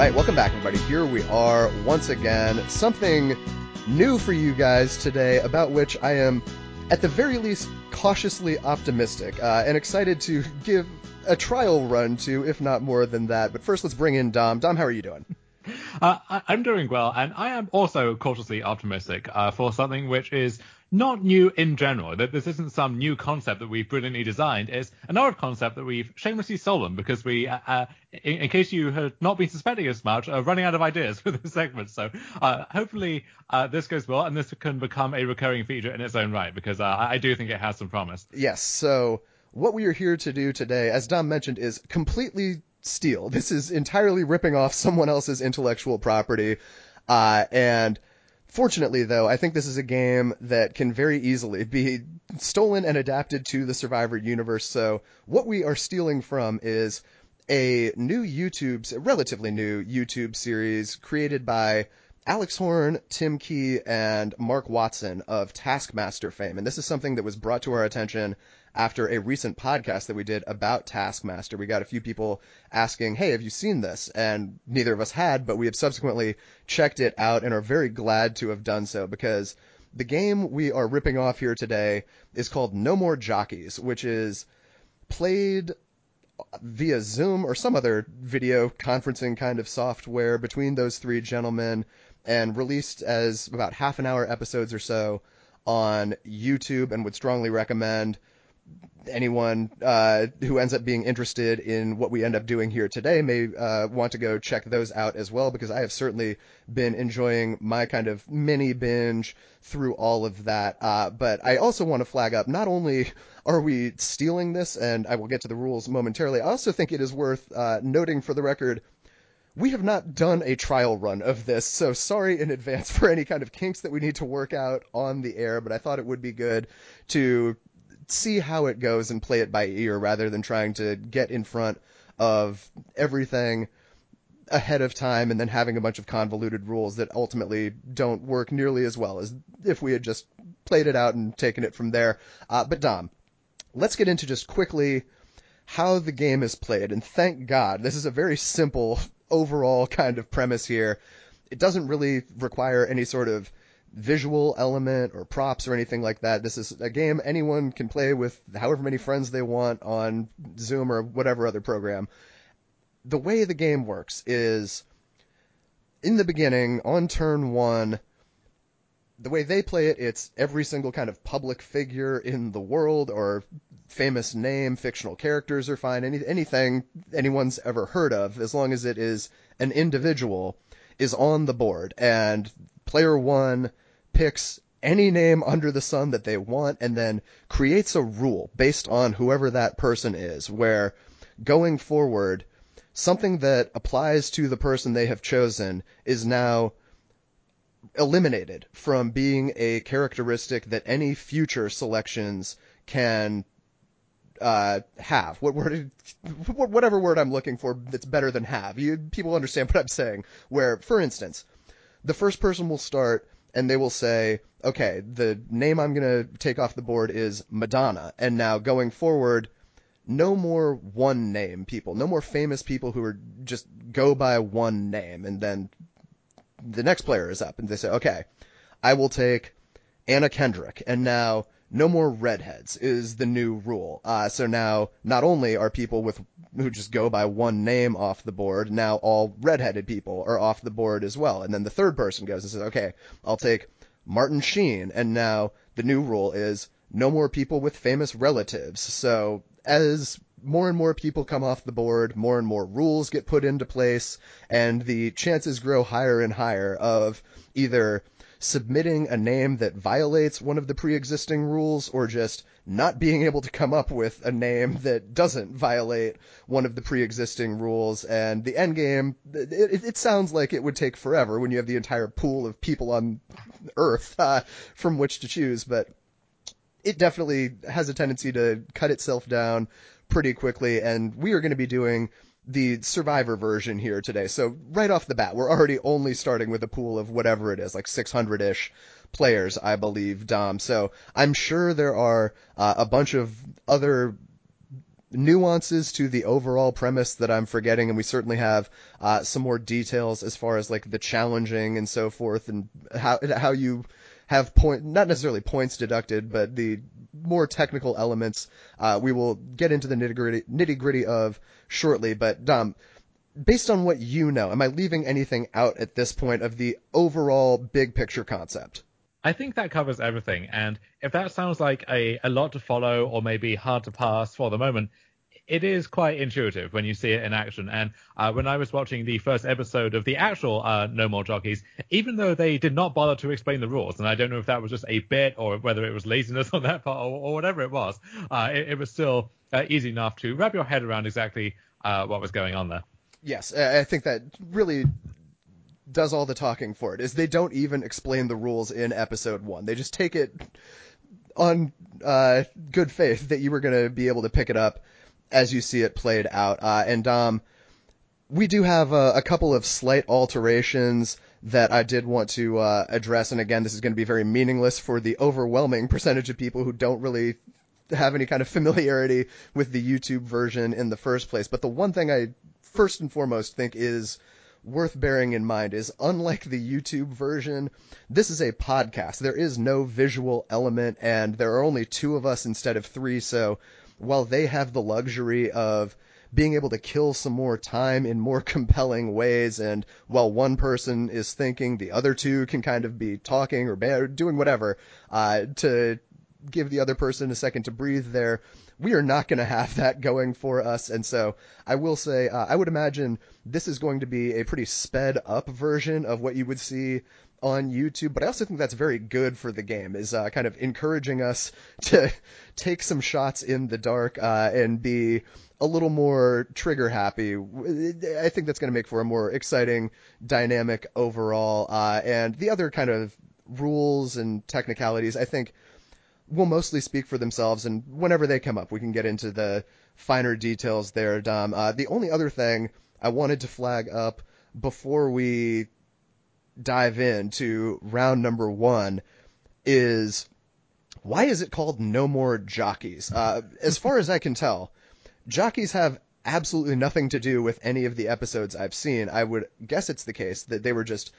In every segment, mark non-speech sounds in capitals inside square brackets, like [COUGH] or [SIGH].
Right, welcome back, everybody. Here we are once again. Something new for you guys today, about which I am, at the very least, cautiously optimistic uh, and excited to give a trial run to, if not more than that. But first, let's bring in Dom. Dom, how are you doing? Uh, I, am doing well, and I am also cautiously optimistic uh, for something which is not new in general. That this isn't some new concept that we've brilliantly designed. It's an old concept that we've shamelessly stolen because we, uh, uh, in, in, case you had not been suspecting as much, are running out of ideas [LAUGHS] for this segment. So uh, hopefully uh, this goes well, and this can become a recurring feature in its own right because uh, I do think it has some promise. Yes. So what we are here to do today, as Dom mentioned, is completely steal. This is entirely ripping off someone else's intellectual property, uh, and Fortunately, though, I think this is a game that can very easily be stolen and adapted to the Survivor universe. So, what we are stealing from is a new YouTube, relatively new YouTube series created by Alex Horne, Tim Key, and Mark Watson of Taskmaster fame. And this is something that was brought to our attention after a recent podcast that we did about Taskmaster. We got a few people asking, Hey, have you seen this? And neither of us had, but we have subsequently checked it out and are very glad to have done so because the game we are ripping off here today is called No More Jockeys, which is played via Zoom or some other video conferencing kind of software between those three gentlemen and released as about half an hour episodes or so on YouTube and would strongly recommend anyone uh, who ends up being interested in what we end up doing here today may uh, want to go check those out as well because I have certainly been enjoying my kind of mini binge through all of that. Uh, but I also want to flag up not only are we stealing this, and I will get to the rules momentarily, I also think it is worth uh, noting for the record. We have not done a trial run of this, so sorry in advance [LAUGHS] for any kind of kinks that we need to work out on the air, but I thought it would be good to see how it goes and play it by ear rather than trying to get in front of everything ahead of time and then having a bunch of convoluted rules that ultimately don't work nearly as well as if we had just played it out and taken it from there. Uh, but Dom, let's get into just quickly how the game is played. And thank God, this is a very simple overall kind of premise here. It doesn't really require any sort of visual element or props or anything like that. This is a game anyone can play with however many friends they want on Zoom or whatever other program. The way the game works is in the beginning, on turn one, the way they play it, it's every single kind of public figure in the world or famous name, fictional characters are fine, any, anything anyone's ever heard of, as long as it is an individual, is on the board. And player one picks any name under the sun that they want and then creates a rule based on whoever that person is, where going forward, something that applies to the person they have chosen is now eliminated from being a characteristic that any future selections can uh, have. What word? Whatever word I'm looking for that's better than have. You people understand what I'm saying. Where, for instance, the first person will start and they will say, okay, the name I'm going to take off the board is Madonna. And now going forward, no more one name people, no more famous people who are just go by one name. And then the next player is up and they say, okay, I will take Anna Kendrick. And now no more redheads is the new rule. Uh, so now not only are people with who just go by one name off the board, now all redheaded people are off the board as well. And then the third person goes and says, okay, I'll take Martin Sheen. And now the new rule is no more people with famous relatives. So as more and more people come off the board, more and more rules get put into place, and the chances grow higher and higher of either submitting a name that violates one of the pre-existing rules or just not being able to come up with a name that doesn't violate one of the pre-existing rules. And the end game, it, it sounds like it would take forever when you have the entire pool of people on Earth [LAUGHS] uh, from which to choose, but it definitely has a tendency to cut itself down pretty quickly. And we are going to be doing the survivor version here today. So right off the bat, we're already only starting with a pool of whatever it is, like 600 ish players, I believe, Dom. So I'm sure there are uh, a bunch of other nuances to the overall premise that I'm forgetting, and we certainly have uh, some more details as far as like the challenging and so forth, and how how you have point not necessarily points deducted, but the more technical elements uh, we will get into the nitty gritty nitty gritty of shortly. But Dom, based on what you know, am I leaving anything out at this point of the overall big picture concept? I think that covers everything. And if that sounds like a, a lot to follow or maybe hard to pass for the moment, it is quite intuitive when you see it in action. And uh, when I was watching the first episode of the actual uh, No More Jockeys, even though they did not bother to explain the rules, and I don't know if that was just a bit or whether it was laziness [LAUGHS] on that part or, or whatever it was, uh, it, it, was still uh, easy enough to wrap your head around exactly uh, what was going on there. Yes, I think that really does all the talking for it. Is they don't even explain the rules in episode one. They just take it on uh, good faith that you were going to be able to pick it up as you see it played out. Uh, and um, we do have a, a, couple of slight alterations that I did want to uh, address. And again, this is going to be very meaningless for the overwhelming percentage of people who don't really have any kind of familiarity with the YouTube version in the first place. But the one thing I first and foremost think is worth bearing in mind is unlike the YouTube version, this is a podcast. There is no visual element and there are only two of us instead of three. So while they have the luxury of being able to kill some more time in more [LAUGHS] compelling ways. And while one person is thinking, the other two can kind of be talking or doing whatever uh, to give the other person a second to breathe there. We are not going to have that going for us. And so I will say, uh, I would imagine this is going to be a pretty sped up version of what you would see on YouTube, but I also think that's very good for the game, is uh, kind of encouraging us [LAUGHS] to take some shots in the dark uh, and be a little more trigger happy. I think that's going to make for a more exciting dynamic overall. Uh, and the other kind of rules and technicalities, I think, will mostly speak for themselves. And whenever they come up, we can get into the finer details there, Dom. Uh, the only other thing I wanted to flag up before we dive into round number one is why is it called No More Jockeys? Uh, as far as I can tell, jockeys have absolutely nothing to do with any of the episodes I've seen. I would guess it's the case that they were just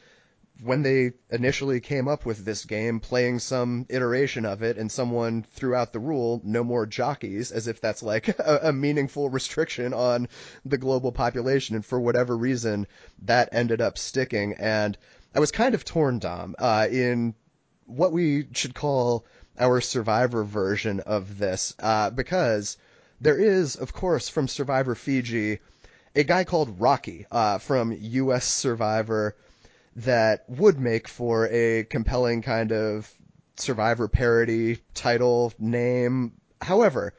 when they initially came up with this game, playing some iteration of it, and someone threw out the rule, no more jockeys, as if that's like [LAUGHS] a, a, meaningful restriction on the global population. And for whatever reason, that ended up sticking. And I was kind of torn, Dom, uh, in what we should call our Survivor version of this, uh, because there is, of course, from Survivor Fiji, a guy called Rocky uh, from U.S. Survivor that would make for a compelling kind of Survivor parody title name. However,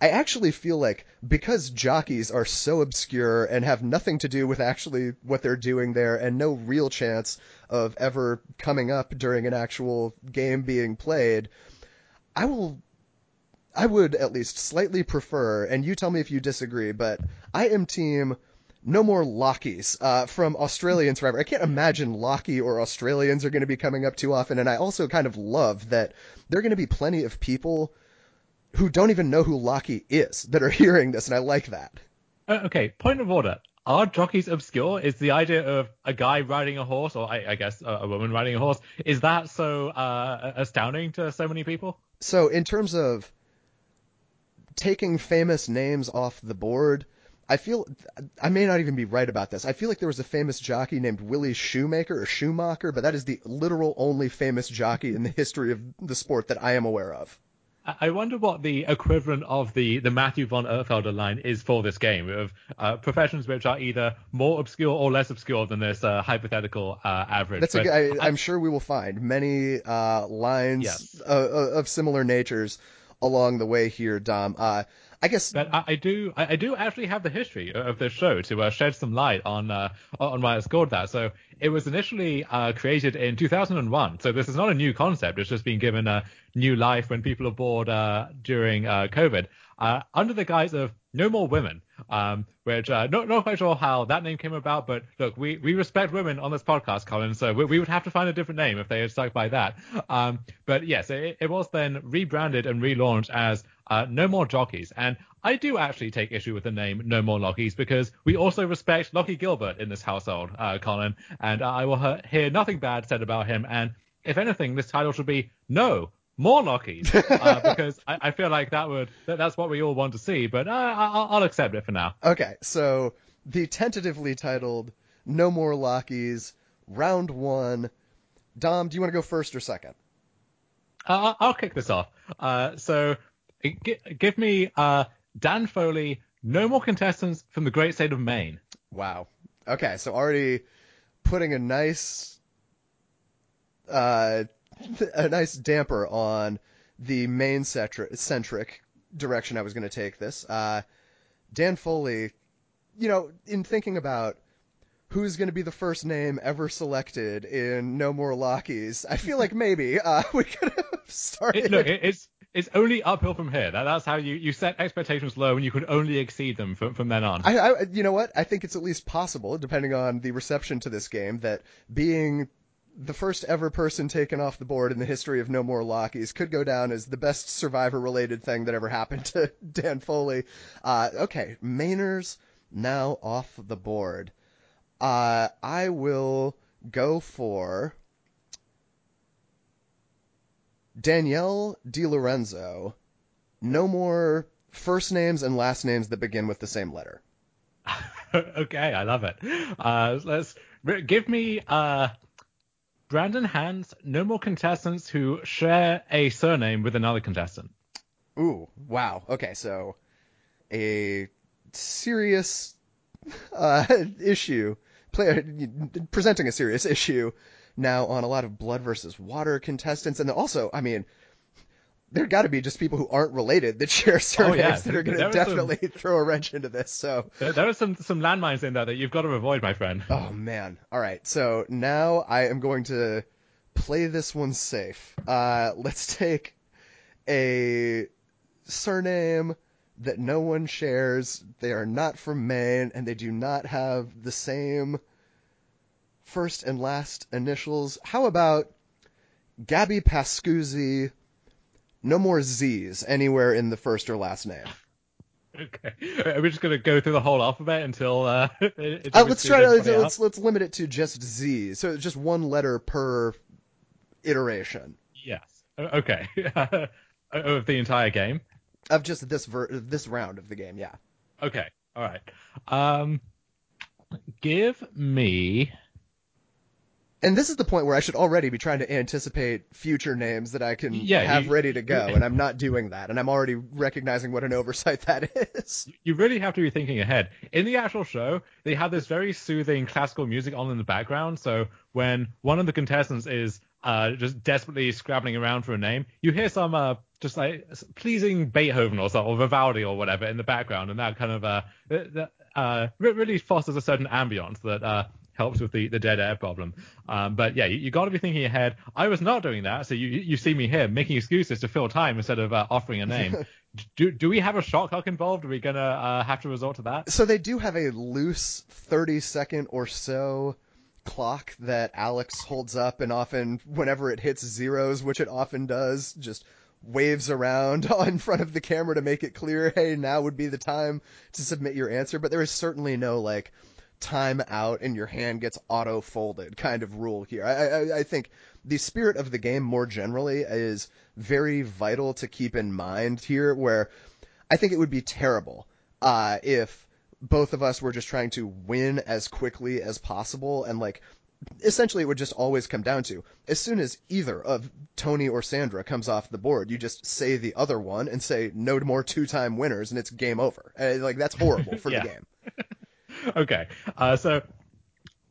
I actually feel like because jockeys are so obscure and have nothing to do with actually what they're doing there and no real chance of ever coming up during an actual game being played, I will I would at least slightly prefer, and you tell me if you disagree, but I am team no more Lockys uh, from Australian Survivor. I can't imagine Locky or Australians are going to be coming up too often, and I also kind of love that there are going to be plenty of people who don't even know who Locky is that are [LAUGHS] hearing this, and I like that. Uh, okay, point of order. Are jockeys obscure? Is the idea of a guy riding a horse, or I, I guess a, a, woman riding a horse, is that so uh, astounding to so many people? So, in terms of taking famous names off the board, I feel I may not even be right about this. I feel like there was a famous jockey named Willie Shoemaker or Schumacher, but that is the literal only famous jockey in the history of the sport that I am aware of. I wonder what the equivalent of the, the Matthew von Ertfelda line is for this game of uh, professions which are either more obscure or less obscure than this uh, hypothetical uh, average. That's but a, I, I'm sure we will find many uh, lines yes. of similar natures along the way here, Dom. I guess. But I, I do, I, I, do actually have the history of this show to uh, shed some light on uh, on why I scored that. So it was initially uh, created in 2001. So this is not a new concept. It's just been given a new life when people are bored uh, during uh, COVID, uh, under the guise of No More Women. Um, which uh, not not quite sure how that name came about, but look, we, we respect women on this podcast, Colin, so we, we would have to find a different name if they had stuck by that. Um, but yes, it, it was then rebranded and relaunched as uh, No More Jockeys. And I do actually take issue with the name No More Lockys because we also respect Locky Gilbert in this household, uh, Colin, and I will hear nothing bad said about him. And if anything, this title should be No More Lockys uh, [LAUGHS] because I, I, feel like that would that, that's what we all want to see. But uh, I'll, I'll accept it for now. Okay, so the tentatively titled No More Lockys round one. Dom, do you want to go first or second? Uh, I'll kick this off. Uh, so give me uh, Dan Foley, no more contestants from the great state of Maine. Wow. Okay, so already putting a nice uh, a nice damper on the Maine centric direction I was going to take this. Uh, Dan Foley, you know, in thinking about who's going to be the first name ever selected in No More Lockys. I feel like maybe uh, [LAUGHS] we could have started. It, look, it's it's only uphill from here. That, that's how you, you set expectations low, and you could only exceed them from, from then on. I, I, you know what? I think it's at least possible, depending on the reception to this game, that being the first ever person taken off the board in the history of No More Lockys could go down as the best survivor related thing that ever happened to [LAUGHS] Dan Foley. Uh, okay, Mainers now off the board. Uh, I will go for Danielle DiLorenzo. No more first names and last names that begin with the same letter. [LAUGHS] okay, I love it. Uh, let's give me uh, Brandon Hantz. No more contestants who share a surname with another contestant. Ooh, wow. Okay, so a serious [LAUGHS] uh, issue, play, presenting a serious issue now on a lot of blood versus water contestants, and also, I mean, there got to be just people who aren't related that share surnames oh, yeah. that are going to definitely some, [LAUGHS] throw a wrench into this. So there, there are some some landmines in there that you've got to avoid, my friend. Oh man! All right, so now I am going to play this one safe. Uh, let's take a surname that no one shares. They are not from Maine, and they do not have the same first and last initials. How about Gabby Pascuzzi? No more Z's anywhere in the first or last name. Okay, are we just gonna go through the whole alphabet until? Uh, [LAUGHS] uh let's try to let's, let's, let's limit it to just Z. So just one letter per iteration. Yes. Okay. [LAUGHS] of the entire game. Of just this ver- this round of the game, yeah. Okay. All right. Um, give me and this is the point where I should already be trying to anticipate future names that I can yeah, have you, ready to go, and I'm not doing that, and I'm already recognizing what an oversight that is. You really have to be thinking ahead. In the actual show, they have this very soothing classical music on in the background, so when one of the contestants is uh, just desperately scrabbling around for a name, you hear some uh, just like pleasing Beethoven or something, or Vivaldi or whatever in the background, and that kind of uh, uh, really fosters a certain ambience that uh, helps with the, the dead air problem. Um, but yeah, you, you got to be thinking ahead. I was not doing that, so you you see me here making excuses to fill time instead of uh, offering a name. [LAUGHS] do do we have a shot clock involved? Are we gonna uh, have to resort to that? So they do have a loose 30 second or so clock that Alex holds up, and often whenever it hits zeros, which it often does, just waves around [LAUGHS] in front of the camera to make it clear, hey, now would be the time to submit your answer. But there is certainly no like time out and your hand gets auto folded kind of rule here. I, I, I think the spirit of the game more generally is very vital to keep in mind here where I think it would be terrible uh, if both of us were just trying to win as quickly as possible and like essentially it would just always come down to as soon as either of Tony or Sandra comes off the board, you just say the other one and say no more two-time winners and it's game over. Uh, like that's horrible for the [LAUGHS] game. [LAUGHS] okay. Uh, so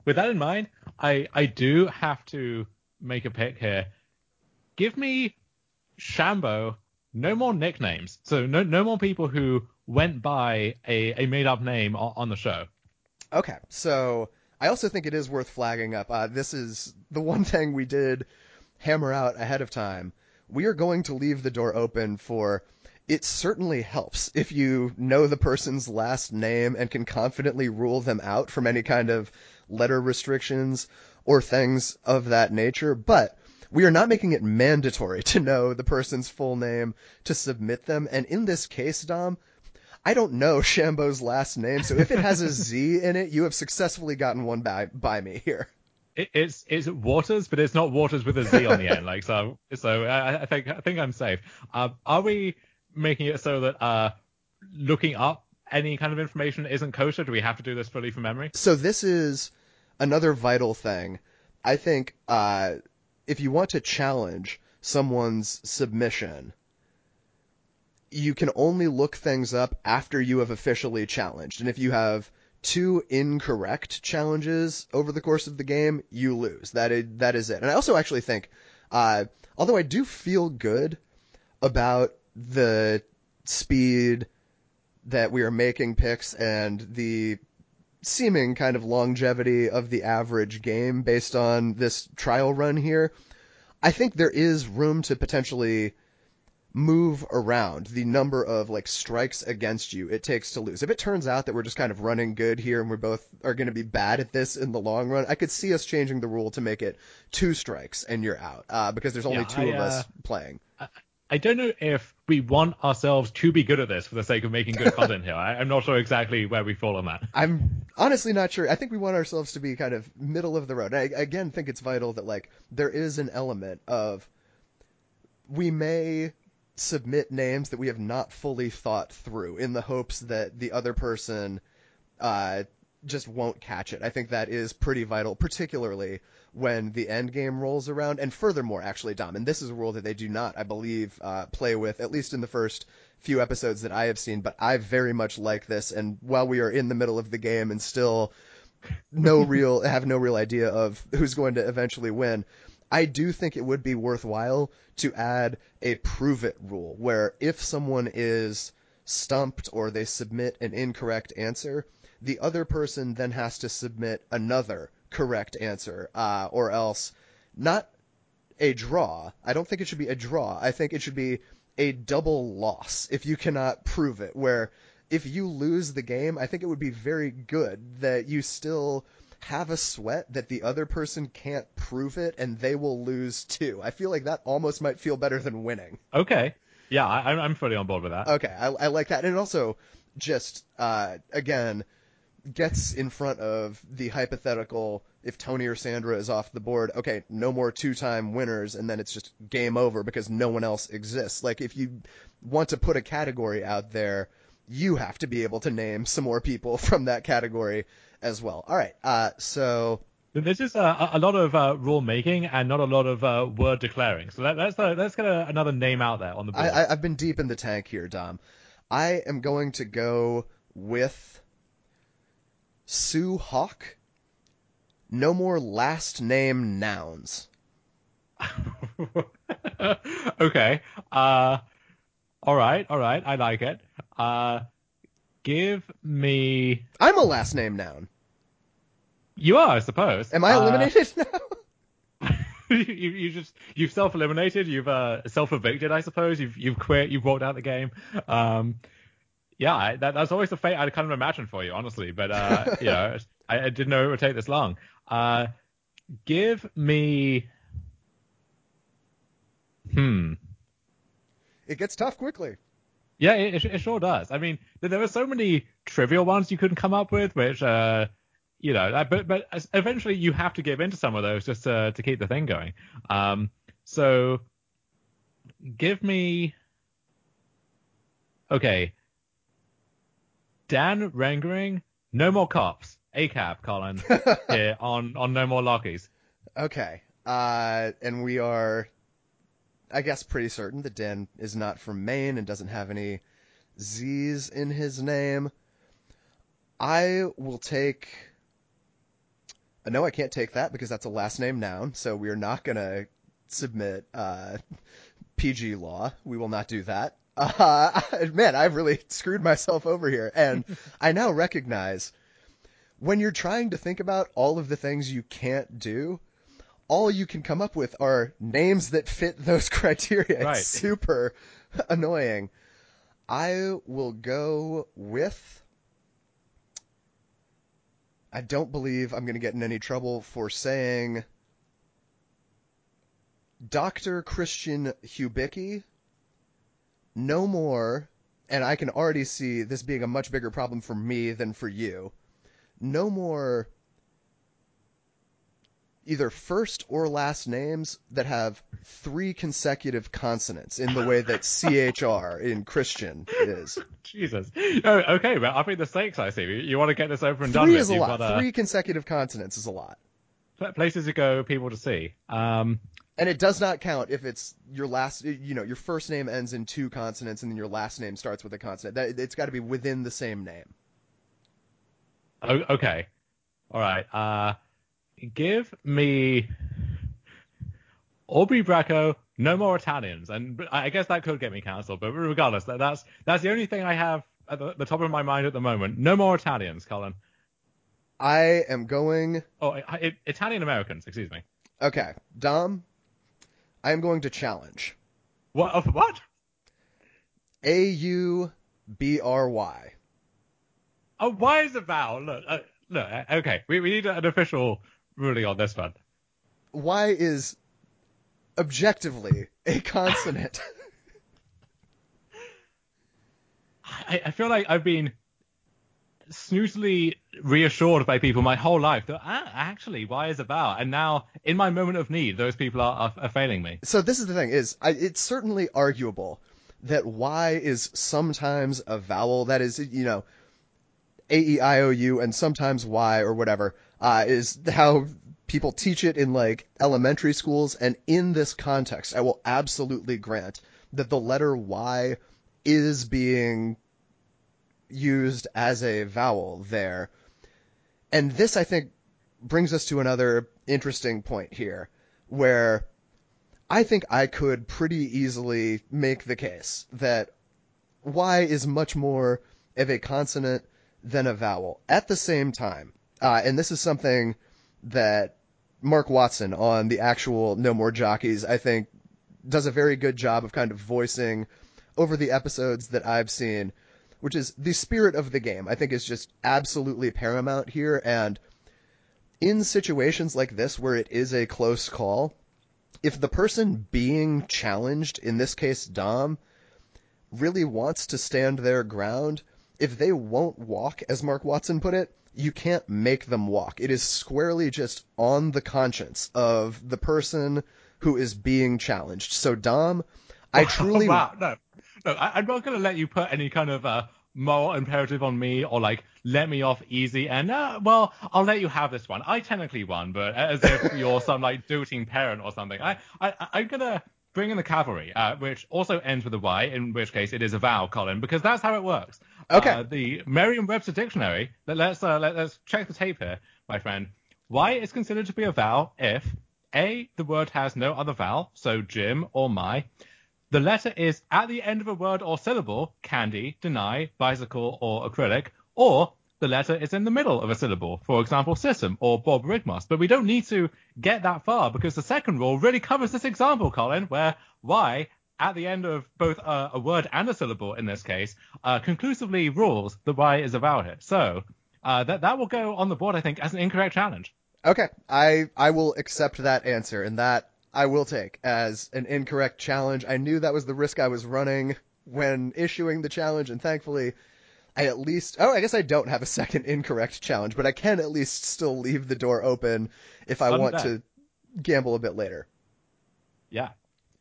with that in mind, I I do have to make a pick here. Give me Shambo no more nicknames. So no no more people who went by a, a made up name on, the show. Okay. So I also think it is worth flagging up. Uh, this is the one [LAUGHS] thing we did hammer out ahead of time. We are going to leave the door open for it certainly helps if you know the person's last name and can confidently rule them out from any kind of letter restrictions or things of that nature. But We are not making it mandatory [LAUGHS] to know the person's full name to submit them. And in this case, Dom, I don't know [LAUGHS] Shambo's last name, so if it has a Z in it, you have successfully gotten one by by me here. It, it's it's Waters, but it's not Waters with a Z on the end. Like so, so I, I think I think I'm safe. Uh, are we making it so that uh, looking up any kind of information isn't kosher? Do we have to do this fully from memory? So this is another vital thing. I think uh, if you want to challenge someone's submission, you can only look things up after you have officially challenged. And if you have two incorrect challenges over the course of the game, you lose. That is, that is it. And I also actually think, uh, although I do feel good about the speed that we are making picks and the seeming kind of longevity of the average game based on this trial run here, I think there is room to potentially move around the number of like strikes against you it takes to lose. If it turns out that we're just kind of running good here and we both are going to be bad at this in the long run, I could see us changing the rule to make it two strikes and you're out uh, because there's only yeah, two I, of us uh, playing. I, I don't know if we want ourselves to be good at this for the sake of making good content here. I, am not sure exactly where we fall on that. I'm honestly not sure. I think we want ourselves to be kind of middle of the road. I again think it's vital that like there is an element of we may submit names that we have not fully thought through in the hopes that the other person uh, just won't catch it. I think that is pretty vital, particularly when the end game rolls around. And furthermore, actually, Dom, and this is a rule that they do not, I believe, uh, play with, at least in the first few episodes that I have seen, but I very much like this. And while we are in the middle of the game and still no real, [LAUGHS] have no real idea of who's going to eventually win, I do think it would be worthwhile to add a prove it rule where if someone is stumped or they submit an incorrect answer, the other person then has to submit another correct answer, uh, or else not a draw. I don't think it should be a draw. I think it should be a double loss if you cannot prove it. Where if you lose the game, I think it would be very good that you still have a sweat that the other person can't prove it and they will lose too. I feel like that almost might feel better than winning. Okay. Yeah, I, I'm fully on board with that. Okay, I, I like that. And also, just, uh, again, gets in front of the hypothetical if Tony or Sandra is off the board, okay, no more two-time winners, and then it's just game over because no one else exists. Like if you want to put a category out there, you have to be able to name some more people [LAUGHS] from that category as well. All right. Uh, so this is a, a lot of uh, rule making and not a lot of uh, word declaring. So that, that's uh, let's get a, another name out there on the board. I, I've been deep in the tank here, Dom. I am going to go with Sue Hawk. No more last name nouns. [LAUGHS] okay. Uh, all right. All right. I like it. Uh, give me. I'm a last name noun. You are, I suppose. Am I uh, eliminated uh, [LAUGHS] now? [LAUGHS] you, you just you've self eliminated. You've uh, self evicted, I suppose. You've you've quit. You've walked out the game. Um, yeah, that, that's always the fate I kind of imagined for you, honestly. But uh, [LAUGHS] you know, I, I, didn't know it would take this long. Uh, give me. Hmm. It gets tough quickly. Yeah, it, it, sure does. I mean, there were so many trivial ones you couldn't come up with, which, uh, you know, but but eventually you have to give in to some of those just to to keep the thing going. Um, so give me, okay, Dan Rengering, no more cops, ACAB, Colin, [LAUGHS] here on on no more lockys. Okay, uh, and we are I guess pretty certain that Dan is not from Maine and doesn't have any Z's in his name. I will take. Uh, no, I can't take that because that's a last name noun, so we are not going to submit uh, Peih-Gee law. We will not do that. Uh, [LAUGHS] man, I've really screwed myself over here, and [LAUGHS] I now recognize when you're trying to think about all of the things you can't do, all you can come up with are names that fit those [LAUGHS] criteria. Right. It's super [LAUGHS] annoying. I will go with. I don't believe I'm going to get in any trouble for saying Dr. Christian Hubicki, no more, and I can already see this being a much bigger problem for me than for you. No more either first or last names that have three consecutive consonants in the way that CHR in Christian is. Jesus. Oh, okay, but upping the stakes, I see. You want to get this over and done Three with. is a lot. got, uh, Three consecutive consonants is a lot. places to go, people to see. Um, And it does not count if it's your last, you know, your first name ends in two consonants and then your last name starts with a consonant. That, it's got to be within the same name. okay. All right. Uh, give me Aubrey Bracco, no more Italians, and I guess that could get me cancelled. But regardless, that, that's that's the only thing I have at the, the top of my mind at the moment. No more Italians, Colin. I am going. Oh, I- I- Italian Americans. Excuse me. Okay, Dom, I am going to challenge. What? of What? A U B R Y. Oh, Y is it vowel? Look, uh, look. uh, Okay, we we need an official ruling on this one. Y is objectively a [LAUGHS] consonant. I, I feel like I've been snootily reassured by people my whole life that ah, actually, Y is a vowel? And now, in my moment of need, those people are, are, are failing me. so this is the thing: is I, it's certainly arguable that Y is sometimes a vowel. That is, you know, A E I O U, and sometimes Y or whatever uh, is how people teach it in like elementary schools. And in this context, I will absolutely grant that the letter Y is being used as a vowel there. And this, I think, brings us to another interesting point here, where I think I could pretty easily make the case that Y is much more of a consonant than a vowel. At the same time, uh, and this is something that Mark Watson on the actual No More Jockeys, I think, does a very good job of kind of voicing over the episodes that I've seen, which is the spirit of the game, I think is just absolutely paramount here. And in situations like this where it is a close call, if the person being challenged, in this case Dom, really wants to stand their ground, if they won't walk, as Mark Watson put it, you can't make them walk. It is squarely just on the conscience of the person who is being challenged. So Dom, I [LAUGHS] truly wow, no, no, I, I'm not going to let you put any kind of uh, moral imperative on me or like let me off easy. And uh, well, I'll let you have this one. I technically won, but as if [LAUGHS] you're some like doting parent or something. I, I I'm gonna bring in the cavalry, uh, which also ends with a Y, in which case it is a vowel, Colin, because that's how it works. Okay. Uh, the Merriam-Webster dictionary. Let, let's uh, let, let's check the tape here, my friend. Y is considered to be a vowel if a the word has no other vowel, so gym or my. The letter is at the end of a word or syllable, candy, deny, bicycle, or acrylic, or the letter is in the middle of a syllable, for example, system or Bob Rigmas. But we don't need to get that far because the second rule really covers this example, Colin, where Y at the end of both uh, a word and a syllable in this case uh, conclusively rules that Y is a vowel here. So uh, that that will go on the board, I think, as an incorrect challenge. Okay, I I will accept that answer, and that I will take as an incorrect challenge. I knew that was the risk I was running when issuing the challenge, and thankfully, I at least oh I guess I don't have a [LAUGHS] second incorrect challenge, but I can at least still leave the door open if I want to gamble a bit later. Yeah.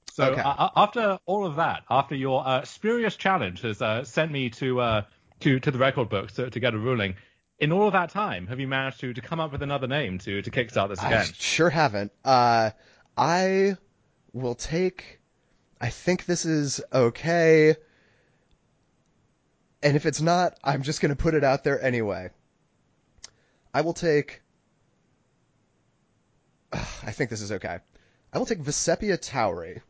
So Okay. uh, after all of that, after your uh, spurious challenge has uh, sent me to uh, to to the record books to, to get a ruling, in all of that time, have you managed to, to come up with another name to to kickstart this I again? sure haven't. Uh, I will take. I think this is okay. And if it's not, I'm just going to put it out there anyway. I will take. [SIGHS] I think this is okay. I will take Vecepia Towery,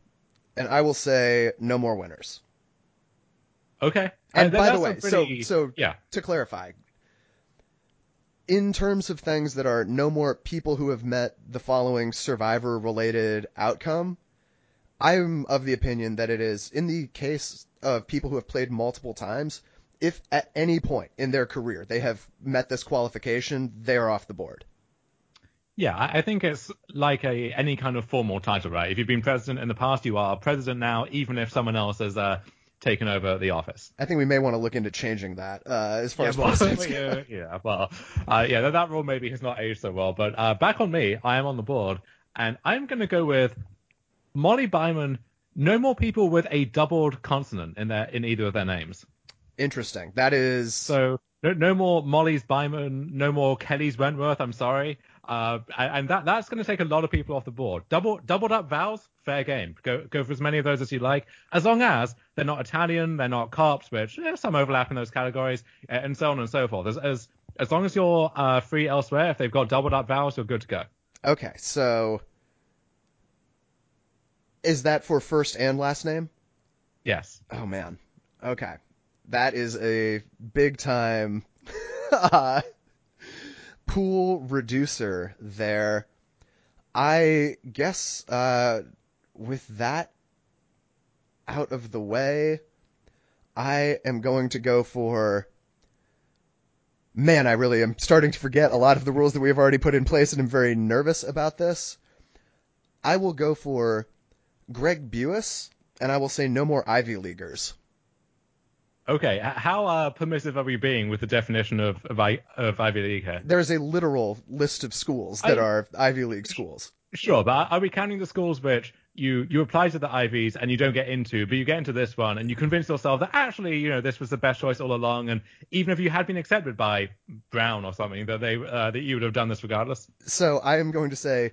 and I will say no more winners. Okay. And Uh, by the way, so so yeah. to clarify, in terms of things that are no more people who have met the following survivor related outcome, I'm of the opinion that it is in the case of people who have played multiple times, if at any point in their career they have met this qualification, they are off the board. Yeah, I think it's like a any kind of formal title, right? If you've been president in the past, you are president now, even if someone else has uh, taken over the office. I think we may want to look into changing that uh, as far Yeah, as well, [LAUGHS] yeah, yeah, well, uh, yeah, that, that rule maybe has not aged so well. But uh, back on me, I am on the board, and I'm going to go with Molly Byman. No more people with a doubled consonant in their in either of their names. Interesting. That is So no, no more Molly's Byman, no more Kelly's Wentworth. I'm sorry, uh, and and that that's going to take a lot of people off the board. Double doubled up vowels, fair game. Go go for as many of those as you like, as long as they're not Italian, they're not cops, which there's some overlap in those categories, and so on and so forth. As as as long as you're uh, free elsewhere, if they've got doubled up vowels, you're good to go. okay. So is that for first and last name? Yes. Oh man. Okay. That is a big time [LAUGHS] uh, pool reducer there. I guess uh, with that out of the way, I am going to go for. Man, I really am starting to forget a lot of the rules that we have already put in place, and I'm very nervous about this. I will go for Greg Buis, and I will say no more Ivy Leaguers. Okay. How uh, permissive are we being with the definition of of, I, of Ivy League here? There's a literal list of schools that I- are Ivy League schools. Sure, but are- are we counting the schools which you you apply to the Ivies and you don't get into, but you get into this one and you convince yourself that actually, you know, this was the best choice all along, and even if you had been accepted by Brown or something, that they uh, that you would have done this regardless. So I am going to say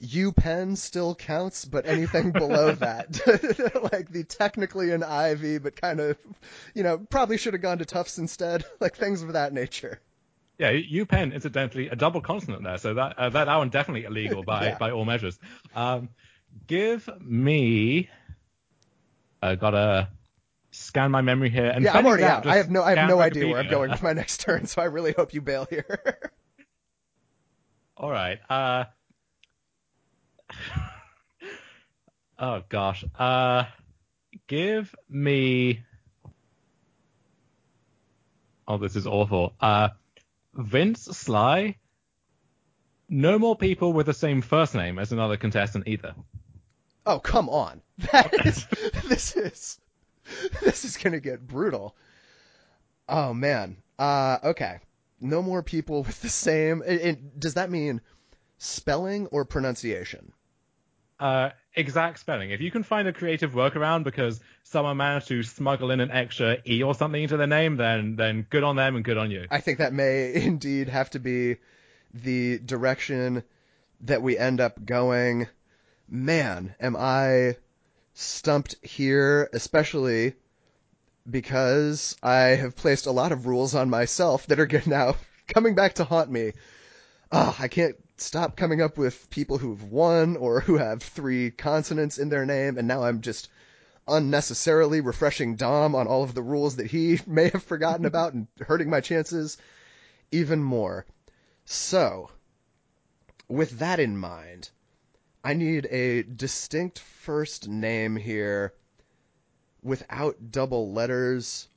U Penn still counts, but anything below [LAUGHS] that, [LAUGHS] like the technically an Ivy, but kind of, you know, probably should have gone to Tufts instead, [LAUGHS] like things of that nature. Yeah, UPenn, incidentally, a double consonant there, so that uh, that, that one definitely illegal by Yeah. by all measures. Um, give me. I gotta scan my memory here. And yeah, I'm already out. I have no, I have no idea where I'm going with my next turn, so I really hope you bail here. All right. Uh, [LAUGHS] oh gosh. Uh, give me. Oh, this is awful. Uh, Vince Sly. No more people with the same first name as another contestant either. oh, come on. [LAUGHS] That is, [LAUGHS] this is, this is gonna get brutal. Oh man. Uh, okay. No more people with the same. It, it, does that mean spelling or pronunciation? Uh, exact spelling. If you can find a creative workaround because someone managed to smuggle in an extra e or something into their name, then then good on them and good on you. I think that may [LAUGHS] indeed have to be the direction that we end up going. Man, am I stumped here, especially because I have placed a lot of rules on myself that are [LAUGHS] now coming back to haunt me. Ah, I can't stop coming up with people who've won or who have three consonants in their name, and now I'm just unnecessarily refreshing Dom on all of the rules that he [LAUGHS] may have forgotten [LAUGHS] about and hurting my chances even more. So, with that in mind, I need a distinct first name here without double letters.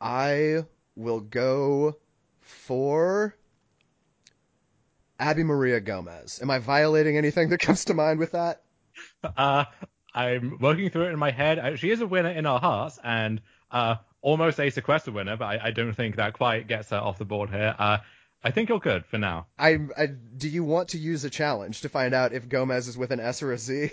I will go for Abi-Maria Gomes. Am I violating anything that comes to mind with that? Uh, I'm working through it in my head. Uh, She is a winner in our hearts and uh, almost a sequester winner, but I, I don't think that quite gets her off the board here. Uh, I think you're good for now. I, I do you want to use a challenge to find out if Gomes is with an S or a Z?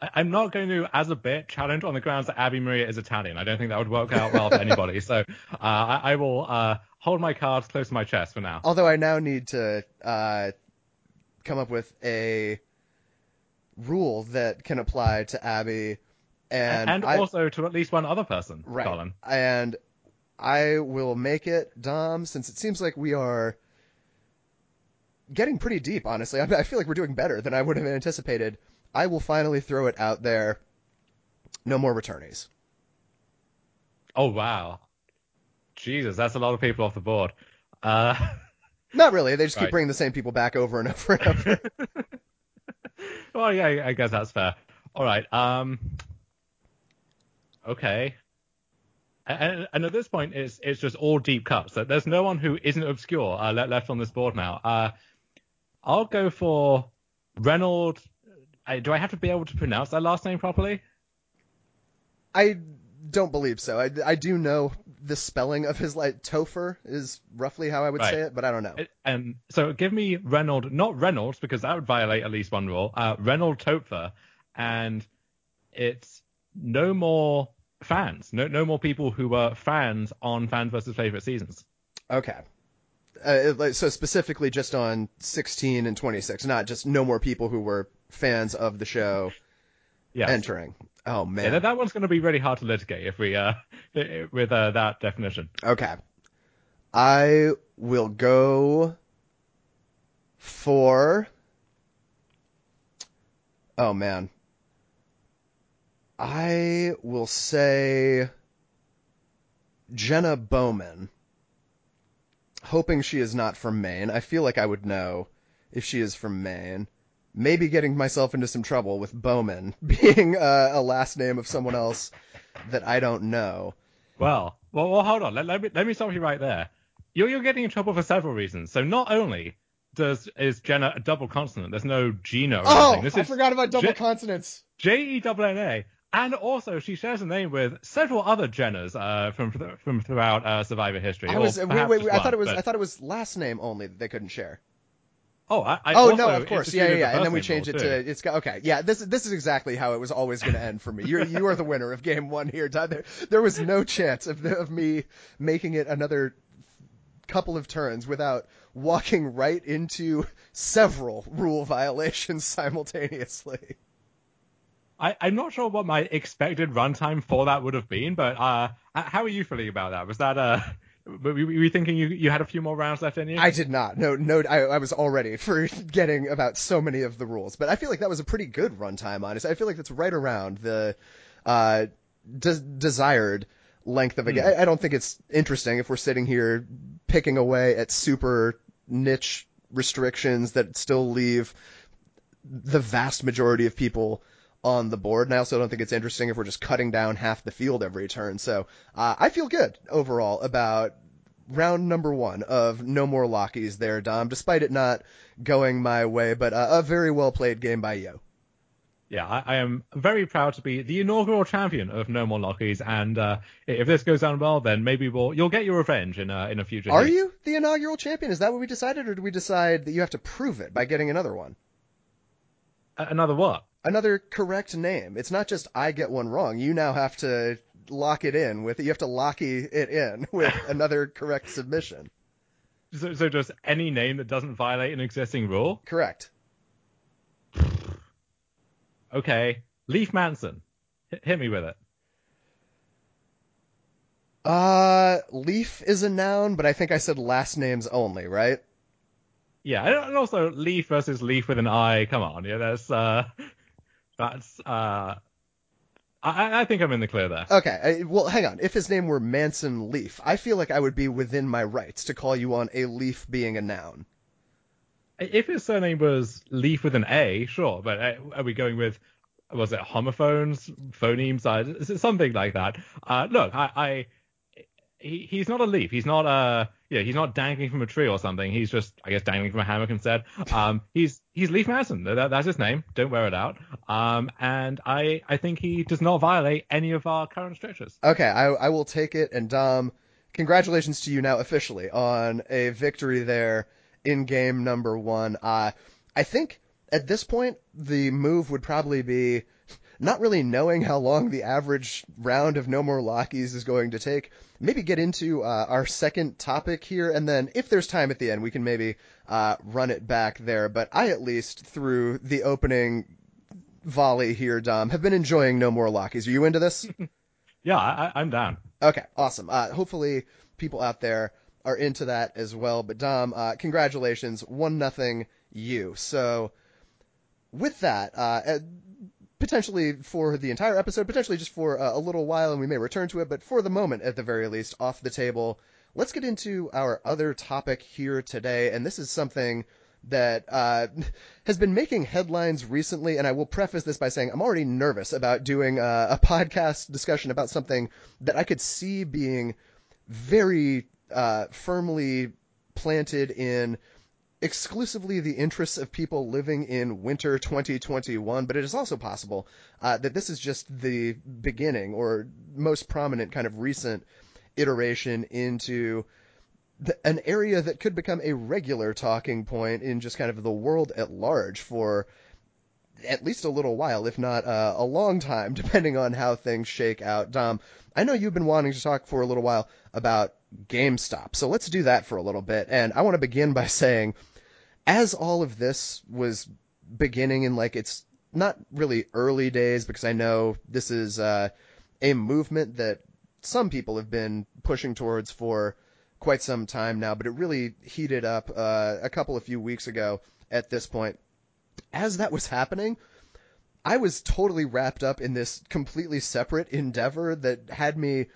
I, I'm not going to, as a bit, challenge on the grounds that Abi-Maria is Italian. I don't think that would work out well for anybody. [LAUGHS] So uh, I, I will uh, hold my cards close to my chest for now. Although I now need to uh, come up with a rule that can apply to Abi, and, and I, also to at least one other person, right, Colin. and I will make it Dom since it seems like we are getting pretty deep. Honestly, I, [LAUGHS] I feel like we're doing better than I would have anticipated. I will finally throw it out there. No more returnees. Oh wow, Jesus, that's a lot of people off the board. Uh, [LAUGHS] Not really. They just keep bringing the same people back over and over and over. [LAUGHS] well, yeah, I guess that's fair. All right. Um. Okay. And, and at this point, it's it's just all deep cuts. There's no one who isn't obscure uh, le- left on this board now. Uh, I'll go for Reynold. Do I have to be able to pronounce that last name properly? I don't believe so. I, I do know the spelling of his like Topher is roughly how I would Right. say it, but I don't know. It- And so give me Reynold, not Reynolds, because that would violate at least one rule. Uh, Reynold Toepfer, and it's no more fans, no no more people who were fans on Fans versus Favorite Seasons. Okay. Uh, like, so specifically just on 16 and 26, not just no more people who were fans of the show Yes. entering. Oh man. that, that one's going to be really hard to litigate if we uh [LAUGHS] with uh, that definition. Okay. I will go for. Oh man. I will say Jenna Bowman. Hoping she is not from Maine. I feel like I would know if she is from Maine. Maybe getting myself into some trouble with Bowman [LAUGHS] being uh, a last name of someone else that I don't know. Well, well, well hold on. Let, let me let me stop you right there. You're you're getting in trouble for several reasons. So not only does is Jenna a double consonant, there's no Gina or Oh, anything. This I is forgot about double Je- consonants. J E N N A. And also, she shares a name with several other Jennas uh, from from throughout uh, Survivor history. I was wait, wait, wait, I thought it was but- I thought it was last name only that they couldn't share. Oh, I, I Oh no, of course, yeah, yeah, yeah. the And then we changed it rule, to too. it's got okay, yeah. This this is exactly how it was always going to end for me. You you are the winner of game one here. Todd. There, there was no chance of of me making it another couple of turns without walking right into several rule violations simultaneously. I, I'm not sure what my expected runtime for that would have been, but uh, how are you feeling about that? Was that uh, were were you thinking you, you had a few more rounds left in you? I did not. No, no, I, I was all ready [LAUGHS] for getting about so many of the rules, but I feel like that was a pretty good runtime. Honestly, I feel like that's right around the uh, des- desired length of a game. I, I don't think it's interesting if we're sitting here picking away at super niche restrictions that still leave the vast majority of people on the board. And I also don't think it's interesting if we're just cutting down half the field every turn. So uh, I feel good overall about round number one of No More Lockys there, Dom, despite it not going my way, but uh, a very well played game by you. Yeah, I, I am very proud to be the inaugural champion of No More Lockys, and uh, if this goes down well, then maybe we'll you'll get your revenge in uh, in a future. Are you the inaugural champion? Is that what we decided, or did we decide that you have to prove it by getting another one? Another what? Another correct name. It's not just I get one wrong. You now have to lock it in with you have to locky it in [LAUGHS] with another correct submission. So, so just any name that doesn't violate an existing rule? Correct. Okay, Leif Manson, Hit- hit me with it. Uh, Leaf is a noun, but I think I said last names only, right? Yeah, and and also Leaf versus Leif with an I. Come on, yeah, that's uh, that's uh, I I think I'm in the clear there. Okay, I, well, hang on. If his name were Manson Leaf, I feel like I would be within my rights to call you on a leaf being a noun. If his surname was Leaf with an A, sure, but uh, are we going with was it homophones, phonemes, something like that? Uh, look, I, I he, he's not a leaf. He's not uh yeah, he's not dangling from a tree or something. He's just I guess dangling from a hammock instead. Um, he's he's Leif Manson. That, that's his name. Don't wear it out. Um, and I I think he does not violate any of our current strictures. Okay, I, I will take it. And Dom, congratulations to you now officially on a victory there in game number one. Uh, I think at this point the move would probably be not really knowing how long the average round of No More Lockys is going to take. Maybe get into uh, our second topic here, and then if there's time at the end, we can maybe uh, run it back there. But I, at least, through the opening volley here, Dom, have been enjoying No More Lockys. Are you into this? [LAUGHS] Yeah, I, I'm down. Okay, awesome. Uh, hopefully, people out there are into that as well. But Dom, uh, congratulations, one nothing you. So, with that, uh, potentially for the entire episode, potentially just for uh, a little while, and we may return to it. But for the moment, at the very least, off the table. Let's get into our other topic here today, and this is something that uh, [LAUGHS] has been making headlines recently. And I will preface this by saying I'm already nervous about doing uh, a [LAUGHS] podcast discussion about something that I could see being very uh, firmly planted in exclusively the interests of people living in winter 2021, but it is also possible uh, that this is just the beginning or most prominent kind of recent iteration into the, an area that could become a regular talking point in just kind of the world at large for at least a little while, if not uh, a long time, [LAUGHS] depending on how things shake out. Dom, I know you've been wanting to talk for a little while about GameStop, so let's do that for a little bit. And I want to begin by saying, as all of this was beginning in like it's not really early days, because I know this is uh, a movement that some people have been pushing towards for quite some time now, but it really heated up uh, a couple of few weeks ago at this point. As that was happening, I was totally wrapped up in this completely separate endeavor that had me